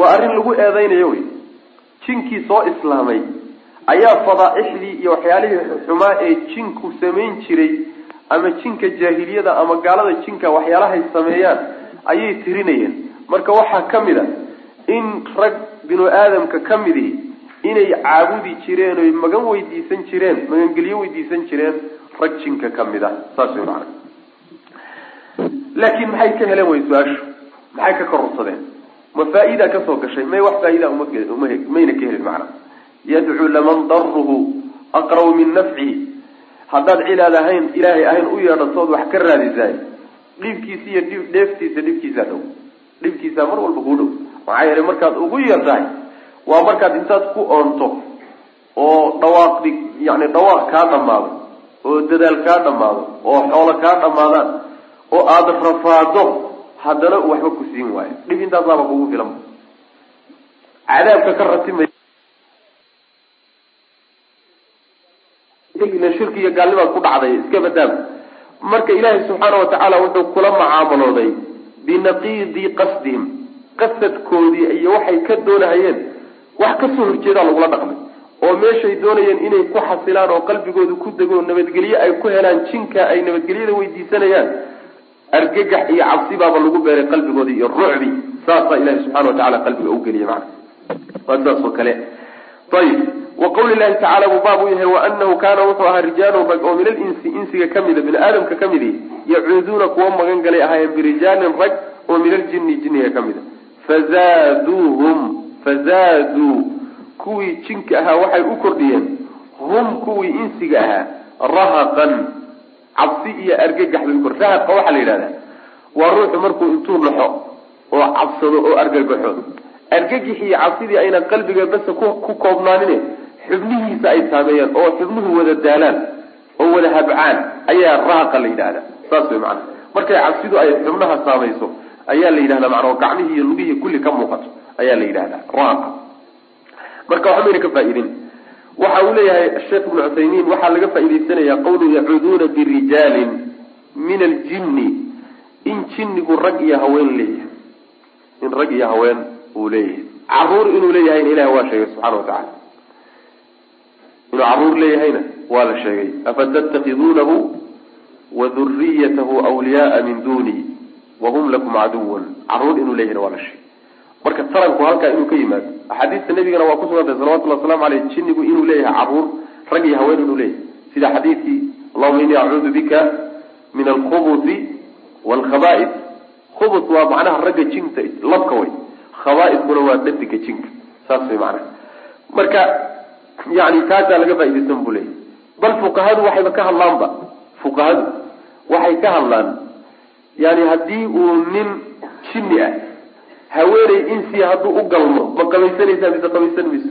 waa arrin lagu eedeynayo wey jinkii soo islaamay ayaa fadaaixdii iyo waxyaalihii xumaa ee jinku samayn jiray ama jinka jaahiliyada ama gaalada jinka waxyaalahay sameeyaan ayay tirinayeen. Marka waxaa ka mid a in rag binu aadamka ka midihi inay caabudi jireen oy magan weydiisan jireen magangelyo weydiisan jireen rag jinka ka mid a. Saas way macana laakiin maxay ka heleen way su'aashu maxay ka kororsadeen ma faa-ida ka soo gashay? May wax faa-ida mayna ka helin macna. Yadcuu laman daruhu aqrabu min nafcihi haddaad cilaad ahayn ilaahay ahayn u yeedhatood wax ka raadisaay. Dhibkiisa iyo dhib dheeftiisa dhibkiisaa dhow. Dhibkiisaa mar walba kuu dhow. Maxaa yeelay markaad ugu yartahay waa markaad intaad ku oonto oo dhawaaq yani dhawaaq kaa dhamaado oo dadaal kaa dhamaado oo xoolo kaa dhamaadaan oo aada rafaado haddana waxba ku siin waayo. Dhib intaasaaba kugu filan. Cadaabka ka ratimay shirki iyo gaalnimaad ku dhacday iska badaab marka ilaahay subxaana watacaala wuxuu kula macaamalooday binaqiidi qasdihim. Qasadkoodii iyo waxay ka doonahayeen wax ka soo horjeedaa lagula dhaqmay. Oo meeshay doonayeen inay ku xasilaan oo qalbigooda ku dego nabadgelye ay ku helaan jinka ay nabadgelyada weydiisanayaan argagax iyo cabsi baaba lagu beeray qalbigooda iyo rucbi saasaa ilahi subxana watacala qalbiga u geliya mana waa saas oo kale. Ayib wa qawli llahi tacala buu baab u yahay waanahu kaana wuxuu ahaa rijaalun rag oo min alinsi insiga kamida bini aadamka ka midi yacuuduuna kuwa magan galay ahaayeen birijaalin rag oo min aljini jiniga ka mida. Fazaaduuhum fazaaduu. Kuwii jinka ahaa waxay u kordhiyeen. Hum kuwii insiga ahaa rahaqan cabsi iyo argagax bay waxaa la yidhahdaa waa ruuxu markuu intuu naxo oo cabsado oo argagaxo. Argagixi iyo cabsidii ayna qalbiga basa ku koobnaanine xubnihiisa ay saameeyaan oo xubnuhu wada daalaan oo wada habcaan ayaa rahaqa la yidhahdaa. Saas way macana markay cabsidu ay xubnaha saamayso ayaa la yidhahdaa macana oo gacmihii iyo lugihii kulli ka muuqato ayaa la yidhahdaa. Rahaqa marka waxbayna ka faaidin waxa uu leeyahay sheekh ibnu cuthaymiin waxaa laga faaidaysanaya qawlu yacuuduuna birijaalin min aljinni. In jinnigu rag iyo haween leeyahay. In rag iyo haween uu leeyahay. Caruur inuu leeyahayna ilahi waa sheegay subxana wa inuu carruur leeyahayna waa la sheegay. Afatattakhiduunahu wa duriyatahu wliyaaa min duni wahum lakum caduwan carruur inuu leeyahayna waa la sheegay marka taranku halkaa inuu ka yimaado. Axaadiista nabigana waa kusugantay salawatulli waslamu aleyh jinnigu inuu leeyahay carruur rag iyo haween inuu leeyahay. Sida xadiidkii allahuma inii acuudu bika min alkhubusi waalkhaba'id khubus waa macnaha ragga jinta labka way. Khaba'idkuna waa dhadiga jinka. Saas way macnaha. Marka yani taasaa laga faaidaysan buu leeyahy bal fuqahadu waxayba ka hadlaanba. Fuqahadu waxay ka hadlaan yani haddii uu nin jinni ah haweeney insi hadduu u galmo ma qabaysanaysaa mise qabaysan mayso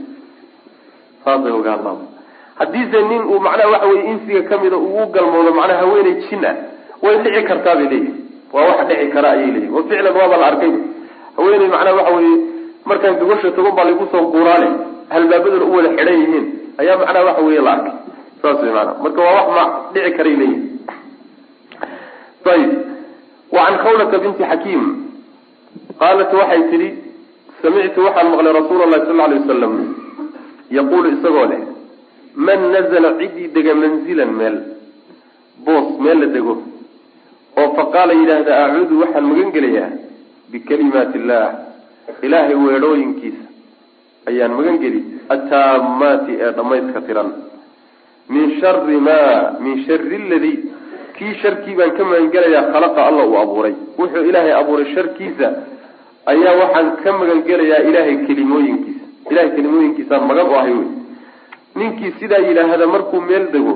saasay uga hadlaan haddiise nin uu macnaha waxa weye insiga kamida uu u galmoodo macnaha haweeney jin ah way dhici kartaa bay leeyihiin waa wax dhici kara ayay leeyihiin wa ficlan waaba la arkay haweeney macnaha waxa weye markaan gabasha toban baa lagu soo guuraale halbaabaduna u wada xidhan yihiin. Ayaa macnaha waxa weye la arkay. Saas way maanaa marka waa wax ma dhici karay leeyihiin ayib wa can khawlata binti xakiim qaalat waxay tidhi samictu waxaan maqlay rasuula allahi sal alay wasalam yaquulu isagoo leh man nazala ciddii dega manzilan meel boos meel la dego oo fa qaala yidhaahda acuudu waxaan magan gelayaa bikalimaati illaah ilaahay weedhooyinkiisa ayaan magan geli attaamaati ee dhammayska tiran. Min shari maa min shari ladii kii sharkii baan ka magan gelayaa khalaqa alla uu abuuray. Wuxuu ilaahay abuuray sharkiisa ayaa waxaan ka magan gelayaa ilaahay kelimooyinkiisa. Ilahay kelimooyinkiisaan magan u ahay wey ninkii sidaa yidhaahda markuu meel dego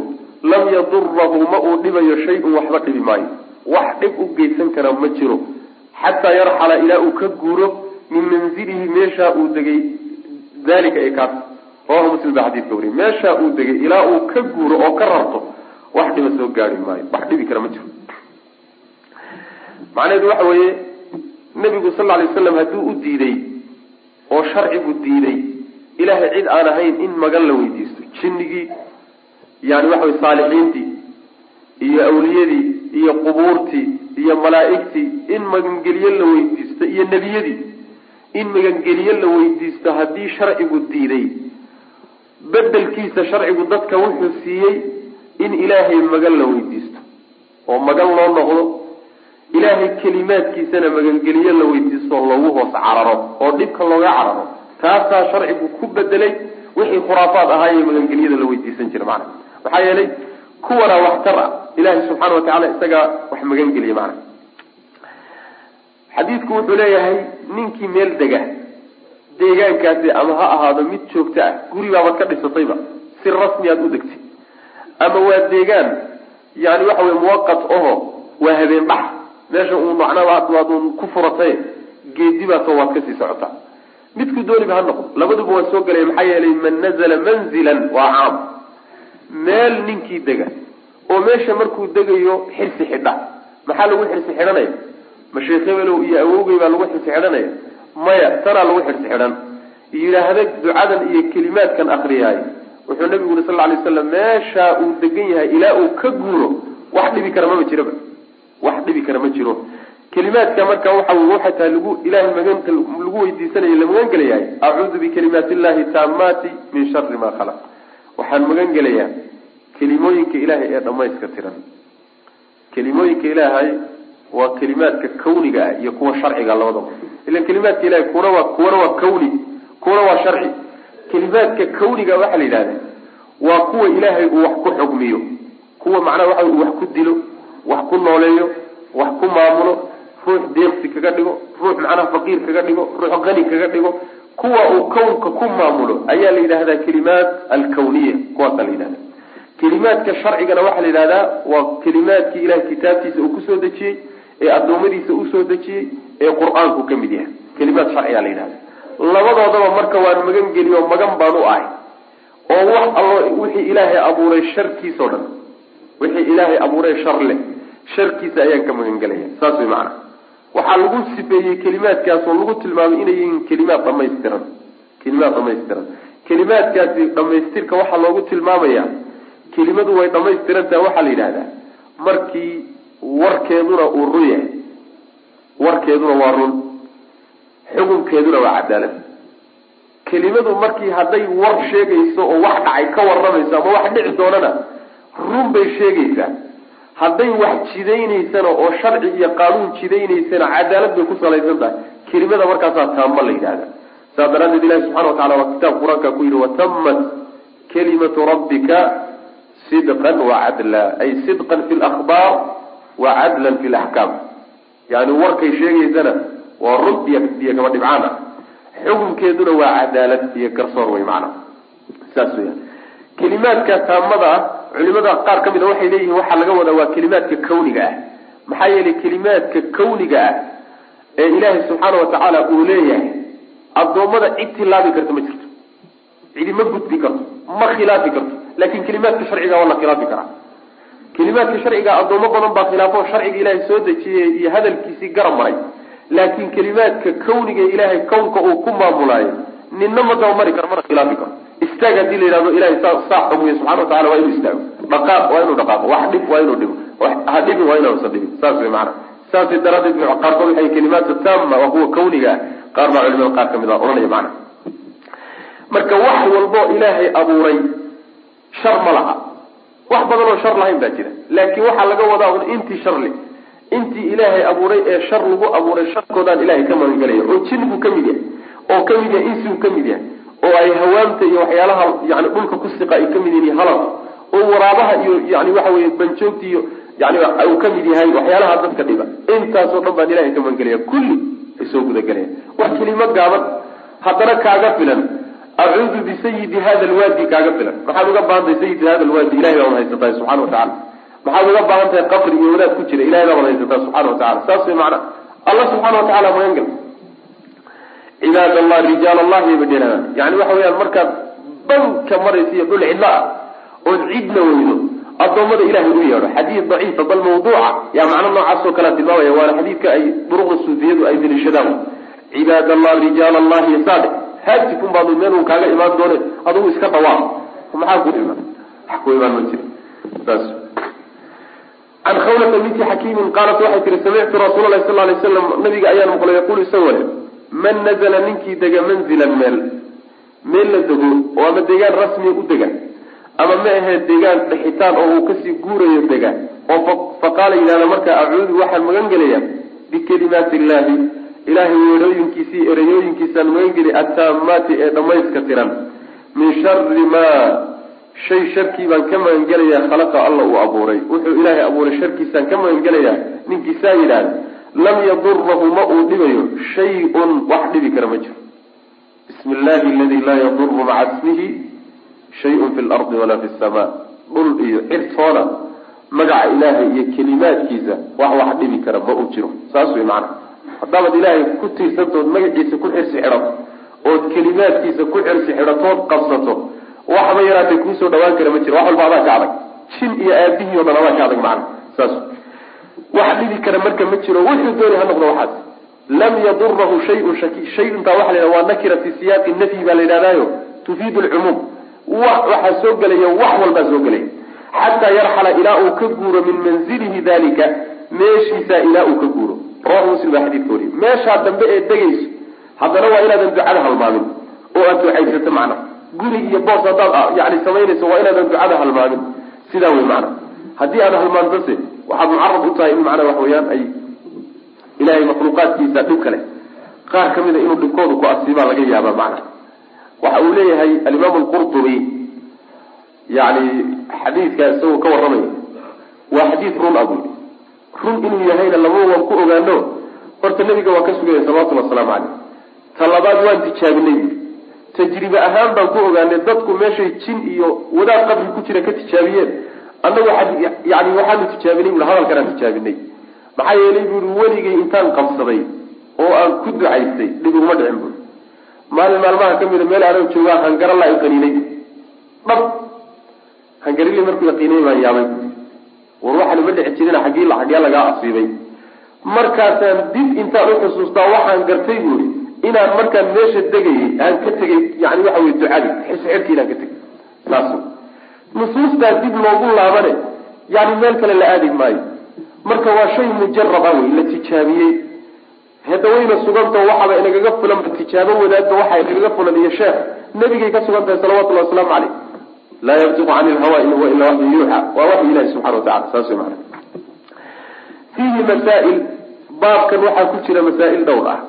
lam yadurahu ma uu dhibayo shay-un waxba dhibi maayo. Wax dhib u geysan kara ma jiro. Xataa yarxala ilaa uu ka guuro min manzilihi meeshaa uu degay dalika ee kaas rawahu muslim baa xadiidka wariy meeshaa uu degay ilaa uu ka guuro oo ka rarto wax dhiba soo gaari maayo. Wax dhibi kara ma jiro. Macnaheedu waxa weeye nebigu sal lla alay waslam hadduu u diiday oo sharcigu diiday ilaahay cid aan ahayn in magan la weydiisto. Jinnigii yani waxa wey saalixiintii iyo awliyadii iyo qubuurtii iyo malaa'igtii in magangelyo la weydiisto iyo nebiyadii in magangelyo la weydiisto haddii sharcigu diiday. Bedelkiisa sharcigu dadka wuxuu siiyey in ilaahay magan la weydiisto. Oo magan loo noqdo ilaahay kelimaadkiisana magangeliyo la weydiisto loogu hoos cararo oo dhibka looga cararo. Taasaa sharcigu ku bedelay wixii khuraafaad ahaayee magangelyada la weydiisan jira macana maxaa yeelay kuwana waxtar ah ilaahay subxaana watacala isagaa wax magangeliya macana xadiidku wuxuu leeyahay ninkii meel dega deegaankaasi ama ha ahaado mid joogto ah guri baabaad ka dhisatayba si rasmi aad u degtay ama waa deegaan yani waxa wey muwaqat oho waa habeen dhax meesha uu macnaba waad un ku furatay geedibaasoo waad ka sii socotaa midku dooniba ha noqdo labaduba waa soo gelaya maxaa yeelay man nazala manzilan waa caam. Meel ninkii dega oo meesha markuu degayo xirsi xidha. Maxaa lagu xirsi xidhanaya ma iyo awowgey baa lagu xirsi xidhanaya maya tanaa lagu xirsi xidhan. Yidhaahda ducadan iyo kelimaadkan akriyaay wuxuu nabigu yuri sal ly waslam meesha uu degan yahay ilaa uu ka guuro wax dhibi kara mama jiraba wax dhibi kara ma jiro. Kelimaadka marka waxa waxay tahay lagu ilahay maganta lagu weydiisanayo la magan gelayahay acuudu bikalimaati illahi taamaati min shari ma khalaq. Waxaan magan gelayaa kelimooyinka ilaahay ee dhamayska tiran. Kelimooyinka ilaahay waa kelimaadka kawniga ah iyo kuwa sharciga labadaba ilan kelimaadka ilahay kuwana waa kuwana waa kawni kuwana waa sharci. Kelimaadka kawniga waxaa la yidhahda waa kuwa ilaahay uu wax ku xugmiyo. Kuwa macnaha waxa uu wax ku dilo wax ku nooleeyo wax ku maamulo ruux deeqsi kaga dhigo ruux macnaha faqiir kaga dhigo ruux qani kaga dhigo kuwa uu kownka ku maamulo ayaa la yidhahdaa kelimaat alkawniya kuwaasaa la yidhahda kelimaadka sharcigana waxaa la yidhahdaa waa kelimaadkii ilahay kitaabtiisa uu ku soo dejiyey ee addoommadiisa u soo dejiyey ee qur'aanku ka mid yahay. Kelimaad sharcigaa la yidhahda labadoodaba marka waan magan geliy oo magan baan u ahay oo wax allo wixii ilaahay abuuray sharkiisao dhan wixii ilaahay abuuray shar leh sharkiisa ayaan ka magan gelaya saas way macana waxaa lagu sifeeyey kelimaadkaas oo lagu tilmaamay inay yihiin kelimaad dhamaystiran kelimaad dhamaystiran kelimaadkaasi dhamaystirka waxaa loogu tilmaamaya kelimadu way dhamaystirantaha waxaa la yidhahdaa markii warkeeduna uu run yahay. Warkeeduna waa run. Xukunkeeduna waa cadaalad kelimadu markii hadday war sheegayso oo wax dhacay ka waramayso ama wax dhici doonana run bay sheegaysaa hadday wax jidaynaysana oo sharci iyo qaanuun jidaynaysana cadaalad bay ku salaysan tahay. Kelimada markaasaa taamba la yidhahda saas daraadeed ilahi subxana wa tacala waa kitaab qur'aanka ku yidhi watamat kalimatu rabbika sidqan wacadla ay sidqan fi lakhbaar wa cadlan fi laxkaam yani warkay sheegaysana waa run iyo iyo kaba dhibcaan ah xukunkeeduna waa cadaalad iyo garsoor wey macana saas weya kelimaadka taamada ah culimada qaar ka mid a waxay leeyihiin waxaa laga wadaa waa kelimaadka kawniga ah. Maxaa yeelay kelimaadka kawniga ah ee ilaahay subxaana wa tacaala uu leeyahay addoommada cid tilaabi karta ma jirto. Cidi ma gudbi karto ma khilaafi karto. Laakin kelimaadka sharciga waa la khilaafi karaa. Kelimaadka sharciga addoommo badan baa khilaafo sharciga ilaahay soo dejiyey iyo hadalkiisii garab maray. Laakin kelimaadka kawniga ilaahay kownka uu ku maamulaayo ninna ma dabamari karo mana khilaafi karo istaag haddii la yidhahdo ilahay saa saa xugmiya subxana wa tacala waa inuu istaago. Dhaqaaq waa inuu dhaqaaqo wax dhib waa inuu dhibo ha dhibin waa inuusan dhibin saas wey maana saasay daraadeed qaarkood waxay kelimaadka taama waa kuwa kawniga ah qaar baa culimada qaar ka mid a odhanaya macana marka wax walbo ilaahay abuuray shar ma laha. Wax badan oo shar lahayn baa jira. Laakiin waxaa laga wadaa un intii shar le intii ilaahay abuuray ee shar lagu abuuray sharkoodaan ilahay ka magangelaya oo jinbuu ka mid yahay oo ka mid yahay insigu ka mid yahay oo ay hawaamta iyo waxyaalaha yani dhulka ku siqa ay ka yihiin halal. Oo waraabaha iyo yani waxa weye banjoogta iyo yani uu ka yahay waxyaalaha dadka dhiba. Intaasoo dhan baan ilahay ka magangelaya kulli ay soo gudagelaya wax kelimo gaaban. Haddana kaaga filan. Acuudu bisayidi hada lwaadi kaaga filan. Maxaad uga baahan tahay sayidi hada lwaadi ilahay baa wad haysatahay subxana wa tacala maxaad uga baahan tahay qabri iyo wadaad ku jira. Ilahay baa wad haysataa subxana wa tacala saas way macna. Allah subxana wa tacala magan gal cibaad allah rijaal allahi bay dhihahdaa yani waxa weyaan markaad banka maraysa iyo dhul cidla ah ood cidna weydo addoommada ilahay u yeedho xadiid daciifa bal mawduuca yaa macno noocaas oo kalea tilmaamaya waana xadiidka ay duruqda suufiyadu ay daliishadaan cibaad allah rijaal allahi saade haajikun baadu meel kaaga imaan doone adugu iska dhawaaq maxaa ku iman wax ku imaan ma jiri saas can khawlata binti xakiimin qaalat waxay tihi samictu rasuula lahi sal lay slam nabiga ayaan maqlay yaquulu isagoo le man nazla ninkii dega manzilan meel meel la dego oo ama deegaan rasmi u dega ama ma ahayd deegaan dhexitaan oo uu ka sii guurayo dega oo faqaala yidhahda markaa acuudu waxaan magan gelayaa bikalimaati illahi ilahay weerooyinkiisii ereyooyinkiisaan magan geli attaamaati ee dhammayska tiran. Min shari maa shay sharkii baan ka magan gelayaa khalaqa alla uu abuuray. Wuxuu ilaahay abuuray sharkiisaan ka magan gelayaa ninkiisaa yidhaahda lam yadurahu ma uu dhibayo shay-un wax dhibi kara ma jiro. Bismi illahi aladi laa yaduru maca ismihi shayun fi lardi walaa fi samaa. Dhul iyo cirtoona magaca ilaahay iyo kelimaadkiisa wax wax dhibi kara ma uu jiro. Saas wey macana haddaabad ilaahay ku tiirsantood magaciisa ku xirsi xidhato ood kelimaadkiisa ku xirsi xidhatood qabsato waxba yaraatay kuusoo dhawaan kara ma jiro. Wax walba adaa ka adag. Jin iyo aabihii o dhan adaa ka adag macana saas wax dhibi kara marka ma jiro wuxuu dooni ha noqdo waxaas. Lam yadurahu shayun shaki shayuntaa waxa la yidhaha waa nakira fi siyaaqi nafyi baa la yidhahdaayo tufiidu lcumuum wax waxaa soo gelaya wax walbaa soo gelaya. Xataa yarxala ilaa uu ka guuro min manzilihi dalika meeshiisaa ilaa uu ka guuro. Rawahu muslim baa xadiidka wariye meeshaa dambe ee degayso haddana waa inaadan ducada halmaamin oo aad ducaysato macna. Guri iyo boos haddaad yani samaynayso waa inaadan ducada halmaamin. Sidaa wey macna. Haddii aad halmaantase waxaad mucarad u tahay in macnaa wax weeyaan ay ilahay makhluuqaadkiisa dhib kale qaar ka mida inuu dhibkooda ku asiibaa laga yaabaa macna. Waxa uu leeyahay alimaam alqurtubi yani xadiidka isagoo ka warramaya waa xadiid run abu run inuu yahayna laba waan ku ogaano horta nabiga waa ka sugaya salawatulli wasalaamu caleyh talabaad waan tijaabinay. Buui tajribe ahaan baan ku ogaanay dadku meeshay jin iyo wadaad qabri ku jira ka tijaabiyeen annagu yani waxaanu tijaabinay bui hadalkanaan tijaabinay. Maxaa yeelay buui weligay intaan qabsaday oo aan ku ducaystay dhib iguma dhicin buui maalin maalmaha ka mida meel aanan joogaa hangarala qaniinay dhab hangarili markuu yaqiinay baan yaabay war waxaana ma dhici jirin xaggii xaggee lagaa asiibay markaasaan dib intaan uxusuustaa waxaan gartay buuri inaan markaan meesha degayay aan ka tegay yani waxa wey ducadii xisxirki inaan ka tegay. Saas nusuustaa dib loogu laabane yani meel kale la aadi maayo. Marka waa shay mujarab ah wey la tijaabiyey. Hadda wayna suganta waxaaba inagaga fulan tijaabo wadaadba waxaa inagaga fulan iyo sheekh. Nabigay ka sugan tahay salawatullahi wasalaamu caleyh laa yantiqu cani lhawa in huwa ilaa waxyu yuuxa. Waa waxyi ilahi subxana watacala saas wey fiihi masaa'il baabkan waxaa ku jira masaa'il dhowr ah.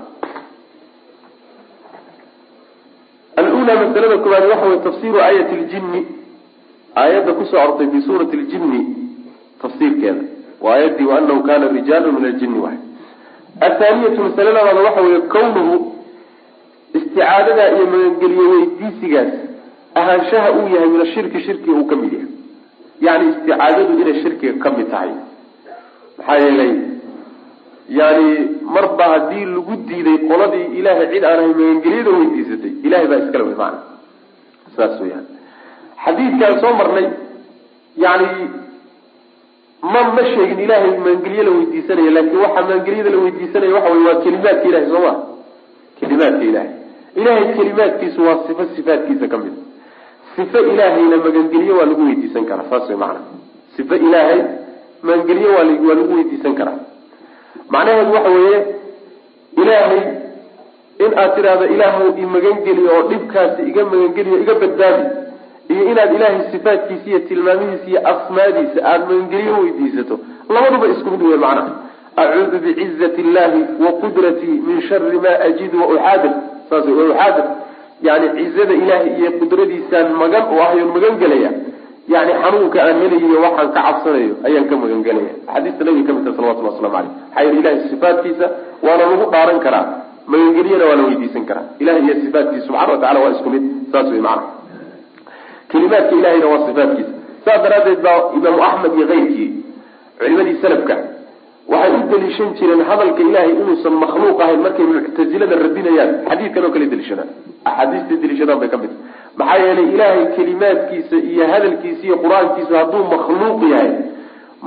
Alula masalada koowaad waxa wey tafsiru aayati ljinni aayadda ku soo arortay fi suurati ljinni tafsiirkeeda. Waa aayaddii waanahu kana rijaalu min aljinni waay athaaniyatu masale labaada waxa weeye kownuhu isticaadadaa iyo magangeliye weydiisigaas ahaanshaha uu yahay min ashirki shirkiga uu ka mid yahay. Yani isticaadadu inay shirkiga ka mid tahay. Maxaa yeelay yani marba haddii lagu diiday qoladii ilaahay cid aan ahay magangelyada weydiisatay ilahay baa iskale wey maana saas weyaan xadiidkaan soo marnay yani ma ma sheegin ilaahay magangelye la weydiisanaya laakin waxaa magangelyada la weydiisanaya waxa wey waa kelimaadka ilahay soo ma? Kelimaadka ilahay ilahay kelimaadkiisu waa sifo sifaadkiisa ka mid. Sifo ilaahayna magangelye waa lagu weydiisan karaa saas way macana sifo ilaahay magangelye waa waa lagu weydiisan karaa. Macnaheedu waxa weeye ilaahay in aad tidhaahdo ilaahu imagangeliyo oo dhibkaasi iga magangeliyo iga badbaadi iyo inaad ilaahay sifaadkiisa iyo tilmaamihiisa iyo asmaadiisa aada magangeliyo weydiisato labaduba isku mid wey macnaha. Acuudu bicizati illahi wa qudratii min shari ma ajidu wa uxaadir saas wa uxaadir yani cizada ilaahay iyo qudradiisaan magan u ahayon magan gelaya yani xanuunka aan helayiyo waxaan ka cabsanayo ayaan ka magan gelaya axaadiista nabiga ka mid taha salawatullah waslamu aleyh maxaa yeele ilahay sifaadkiisa waana lagu dhaaran karaa magangelyana waa la weydiisan karaa. Ilahay iyo sifaadkiisa subxana wa tacala waa isku mid. Saas wey macana kelimaadka ilahayna waa sifaadkiisa saas daraaddeed baa imaamu axmed iyo keyrkii culimadii salafka waxay u daliishan jireen hadalka ilahay inuusan makhluuq ahayn markay muctasilada radinayaan xadiidkan oo kale daliishadaan axaadiistay daliishadaan bay ka mid maxaa yeelay ilaahay kelimaadkiisa iyo hadalkiisa iyo qur'aankiisu hadduu makhluuq yahay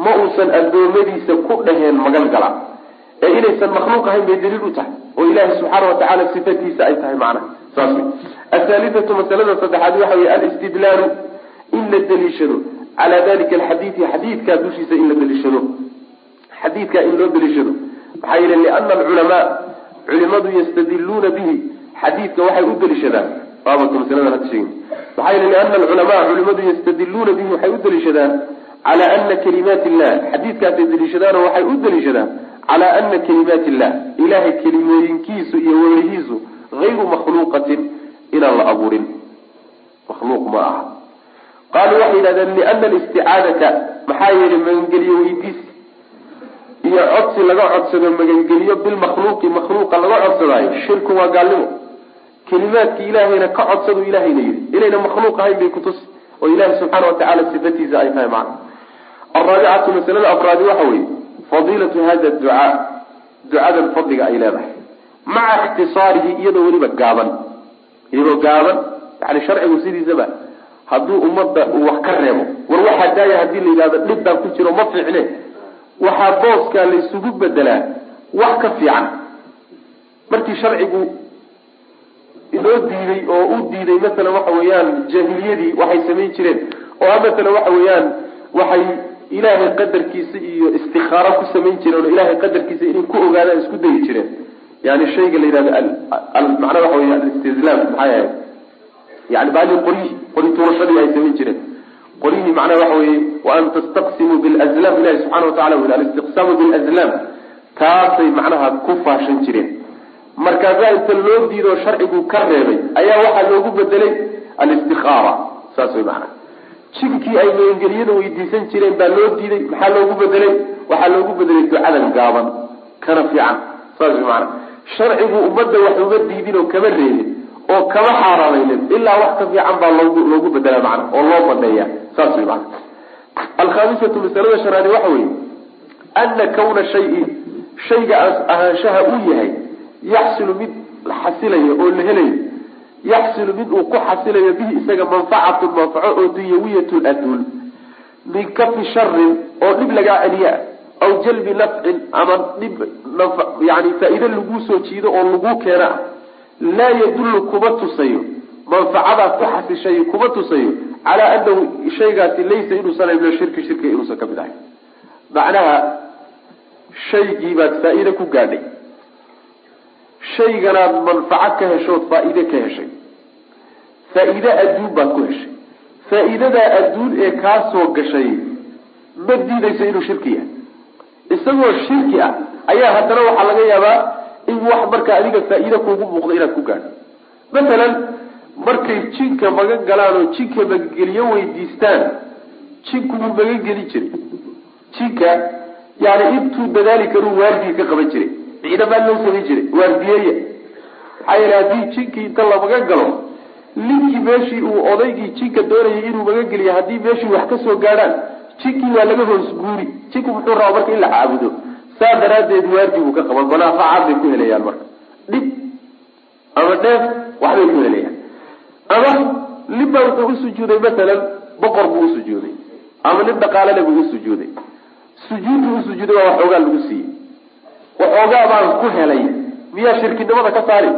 ma uusan adoomadiisa ku dhaheen magan gala. Ee inaysan makhluuq ahayn bay daliil u tahay. Oo ilaahay subxaana watacaala sifatiisa ay tahay macnaha athaalithatu masalada saddexaad waxa wey alistidlaalu in la daliishado. Calaa dalika alxadiidi xadiidkaa dushiisa in la daliishado. Xadiidkaa in loo daliishado. Maxaa yeele liana alculamaa culimadu yastadiluuna bihi. Xadiidka waxay u daliishadaan. Baabaka masalada hadda sheegin. Maxaa yeele liana alculamaa culimadu yastadiluuna bihi waxay u daliishadaan. Calaa ana kalimaat illah xadiidkaasay daliishadaanoo waxay u daliishadaan. Calaa ana kalimaat illah ilahay kelimooyinkiisu iyo welihiisu hayru makhluuqatin inaan la abuurin makhluuq ma aha qaaluu waxay yidhahdeen liana alisticaadata maxaa yeelay magangeliye weydiis iyo codsi laga codsado magangeliyo bilmakhluuqi makhluuqa laga codsadaayo shirku waa gaalnimo kelimaadki ilaahayna ka codsadu ilahayna yidhi inayna makhluuq ahayn bay kutusi oo ilahi subxaana watacaala sifatiisa ay tahay macna alraabicatu masalada afraadi waxa weeye fadiilatu hada ducaa ducadan fadliga ay leedahay maca ikhtisaarihi iyadoo weliba gaaban. Iyadoo gaaban yani sharcigu sidiisaba hadduu ummadda uu wax ka reebo. War waxaa daaya haddii la yidhahdo dhib baan ku jiro ma fiicne. Waxaa booskaa la isugu bedelaa wax ka fiican. Markii sharcigu inoo diiday oo u diiday masalan waxa weeyaan jaahiliyadii waxay samayn jireen oo a masalan waxa weeyaan waxay ilaahay qadarkiisa iyo istikaaro ku samayn jireen oo ilaahay qadarkiisa inay ku ogaadaan isku dayi jireen yani shayga la yidhahdo macnaa waxa wey alistizlaam maxay ahayd yani baali qoryihi qori tuurashadii ay samayn jireen qoryihii macnaha waxa weye waan tastaqsimuu bilazlam ilahi subxana watacala wi alistiqsaamu bilazlam taasay macnaha ku faashan jireen markaasaa inta loo diidoo sharcigu ka reebay ayaa waxaa loogu bedelay alistikaara saas way macnaha jinkii ay magangeliyada weydiisan jireen baa loo diiday maxaa loogu bedelay waxaa loogu bedelay ducadan gaaban kana fiican saas way macnaha sharcigu ummadda wax uga diidin oo kama reebin oo kama xaaraameynin ilaa wax ka fiican baa loogu loogu bedela macna oo loo badheeya saas way macana alkhaamisatu masalada shanaadi waxa weeye ana kawna shayi shayga ahaanshaha uu yahay yaxsilu mid xasilayo oo la helayo yaxsilu mid uu ku xasilayo bihi isaga manfacatun manfaco oo dunyawiyatun adduun min kafi sharin oo dhib lagaa celiya aw jalbi nafcin ama dhib yani faa-iide laguu soo jiido oo laguu keena ah laa yadullu kuma tusayo manfacadaas ku xasishay kuma tusayo calaa anahu shaygaasi laysa inuusan min ashirki shirkiga inuusan ka mid ahay macnaha shaygii baad faa-iide ku gaadhay. Shayganaad manfaco ka heshood faa-iide ka heshay. Faa-iide adduun baad ku heshay. Faa-iidadaa adduun ee kaa soo gashay ma diidayso inuu shirki yahay isagoo shirki ah ayaa haddana waxaa laga yaabaa in wax marka adiga faa-iide kuugu muuqdo inaad ku gaadho. Masalan markay jinka magan galaan oo jinka magangeliyo weydiistaan jinku wuu magangeli jiray. Jinka yani intuu dadaali karuu waardiga ka qaban jiray ciidamaa loo samayn jiray waardiyeeya maxaa yeele haddii jinkii inta la magan galo ninkii meeshii uu odaygii jinka doonayay inuu magangeliya haddii meeshii wax ka soo gaadhaan jinkii waa laga hoos guuri. Jinku muxuu rabaa marka in la caabudo. Saa daraaddeed waardi buu ka qaban manaafacaad bay ku helayaan marka. Dhib ama dheef waxbay ku helayaan. Ama ninbaa wuxuu usujuuday masalan boqor buu usujuuday ama nin dhaqaalale buu usujuuday sujuuddu usujuuday waa waxoogaa lagu siiyey. Waxoogaa baan ku helay. Miyaa shirkinimada ka saari?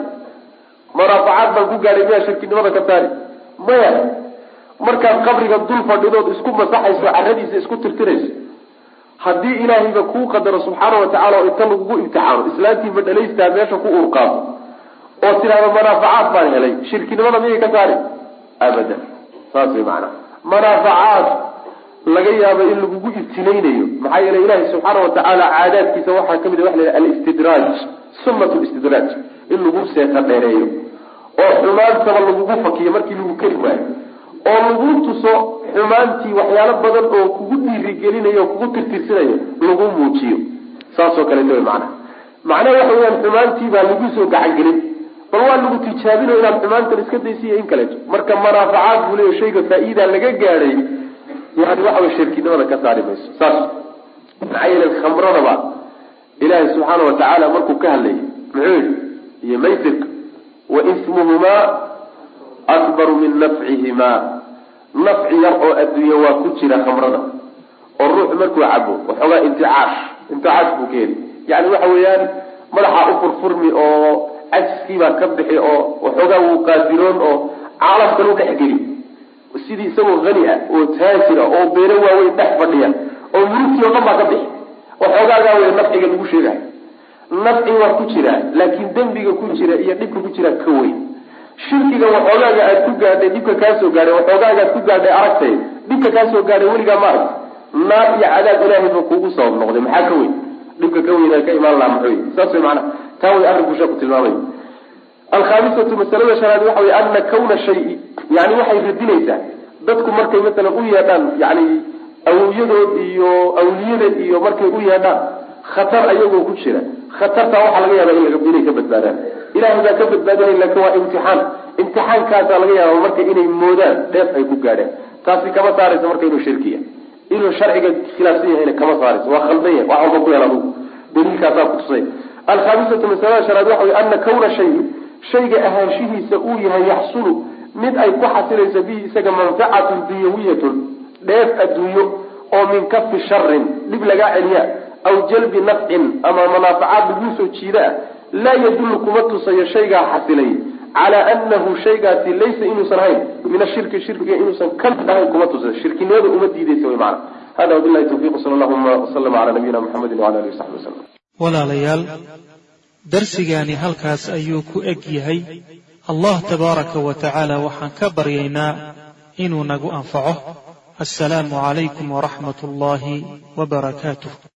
Manaafacaad baan ku gaadhay miyaa shirkinimada ka saari? Maya markaad qabriga dul fadhidood isku masaxayso caradiisa isku tirtirayso haddii ilaahayba kuu qadaro subxaana watacaala oo inta lagugu imtixaano islaantii madhalaystaa meesha ku urqaado oo tidhahdo manaafacaad baan helay shirkinimada miyay ka saari abadan saas way macanaha manaafacaad laga yaabo in lagugu ibtilaynayo maxaa yeele ilahi subxaana watacaala caadaadkiisa waxaa ka mid wa la alistidraaj sunat listidraaj in lagu seeta dheereeyo oo xumaantaba lagugu fakiyo markii lagu keri waayo oo lagu tuso xumaantii waxyaalo badan oo kugu dhiirigelinayo oo kugu tirtirsinayo lagu muujiyo. Saasoo kaleeto wy macnaha. Macnaha waxa weyaan xumaantii baa lagu soo gacangelin. Bal waa lagu tijaabinayo inaad xumaantan iska daysiiyo in kaleeto marka manaafacaad buu leeya shayga faa-iida laga gaadhay yani waxa way shirkinimada ka saari mayso. Saas. Maxaa yeele khamradaba ilaahay subxaana watacaala markuu ka hadlayay muxuu yihi iyo maysirka wa ismuhumaa akbaru min nafcihimaa nafci yar oo adduunya waa ku jira khamrada. Oo ruux markuu cabo waxoogaa inticaash inticaash buu ka heli yani waxa weeyaan madaxa u furfurmi oo cajiskiibaa ka bixi oo waxoogaa wuu qaadiroon oo caalamkan u dhexgeli sidii isagoo hani ah oo taajira oo beero waaweyn dhex fadhiya oo murugtii o dhan baa ka bixi. Waxoogaagaa wey nafciga lagu sheegayo nafci waa ku jira laakiin dembiga ku jira iyo dhibka ku jira ka weyn shirkiga waxoogaaga aad ku gaadhay dhibka kaasoo gaadhay waxoogaaga aad ku gaadhay aragtay dhibka kaasoo gaadhay weligaa ma arag naar iyo cadaab ilaahay ba kuugu sabab noqday maxaa ka weyn? Dhibka ka weyn ka imaan laha maxoy saas way maanaa taa way arrinku sheeku tilmaamay. Alkhaamisatu masalada shanaad waxa wey ana kawna shayi yani waxay radinaysaa dadku markay masalan u yeedhaan yani awliyadood iyo awliyada iyo markay u yeedhaan khatar ayagoo ku jira. Khatartaa waxaa laga yaaba inay ka badbaadaan ilahay baa ka badbaadinay laakiin waa imtixaan. Imtixaankaasaa laga yaaba marka inay moodaan dheef ay ku gaadheen taasi kama saaraysa marka inuu shirkiya. Inuu sharciga khilaafsan yahayna kama saaraysa waa khaldan yahay wax walba ku yaal adugu. Daliilkaasaa kutusay alkhaamisatu masalada shanaad waxa wey ana kawna shayi shayga ahaanshihiisa uu yahay yaxsulu mid ay ku xasilayso bihi isaga manfacatun dunyawiyatun dheef adduunyo oo min kafi sharin dhib lagaa celiya aw jalbi nafcin ama manaafacaad laguu soo jiida ah laa yadullu kuma tusayo shaygaa xasilay calaa anahu shaygaasi laysa inuusan ahayn min ashirki shirkiga inuusan ka mid ahayn kuma tusayo shirkinimada uma diideysa wy maana hada wabilahi tawfiq sala allahuma waslama calaa nabiyina muxamedin wala alihi wasaxbi wasalam walaalayaal darsigaani halkaas ayuu ku eg yahay. Allah tabaaraka wa tacaala waxaan ka baryaynaa inuu nagu anfaco. Assalaamu calaykum waraxmat ullaahi wabarakaatuh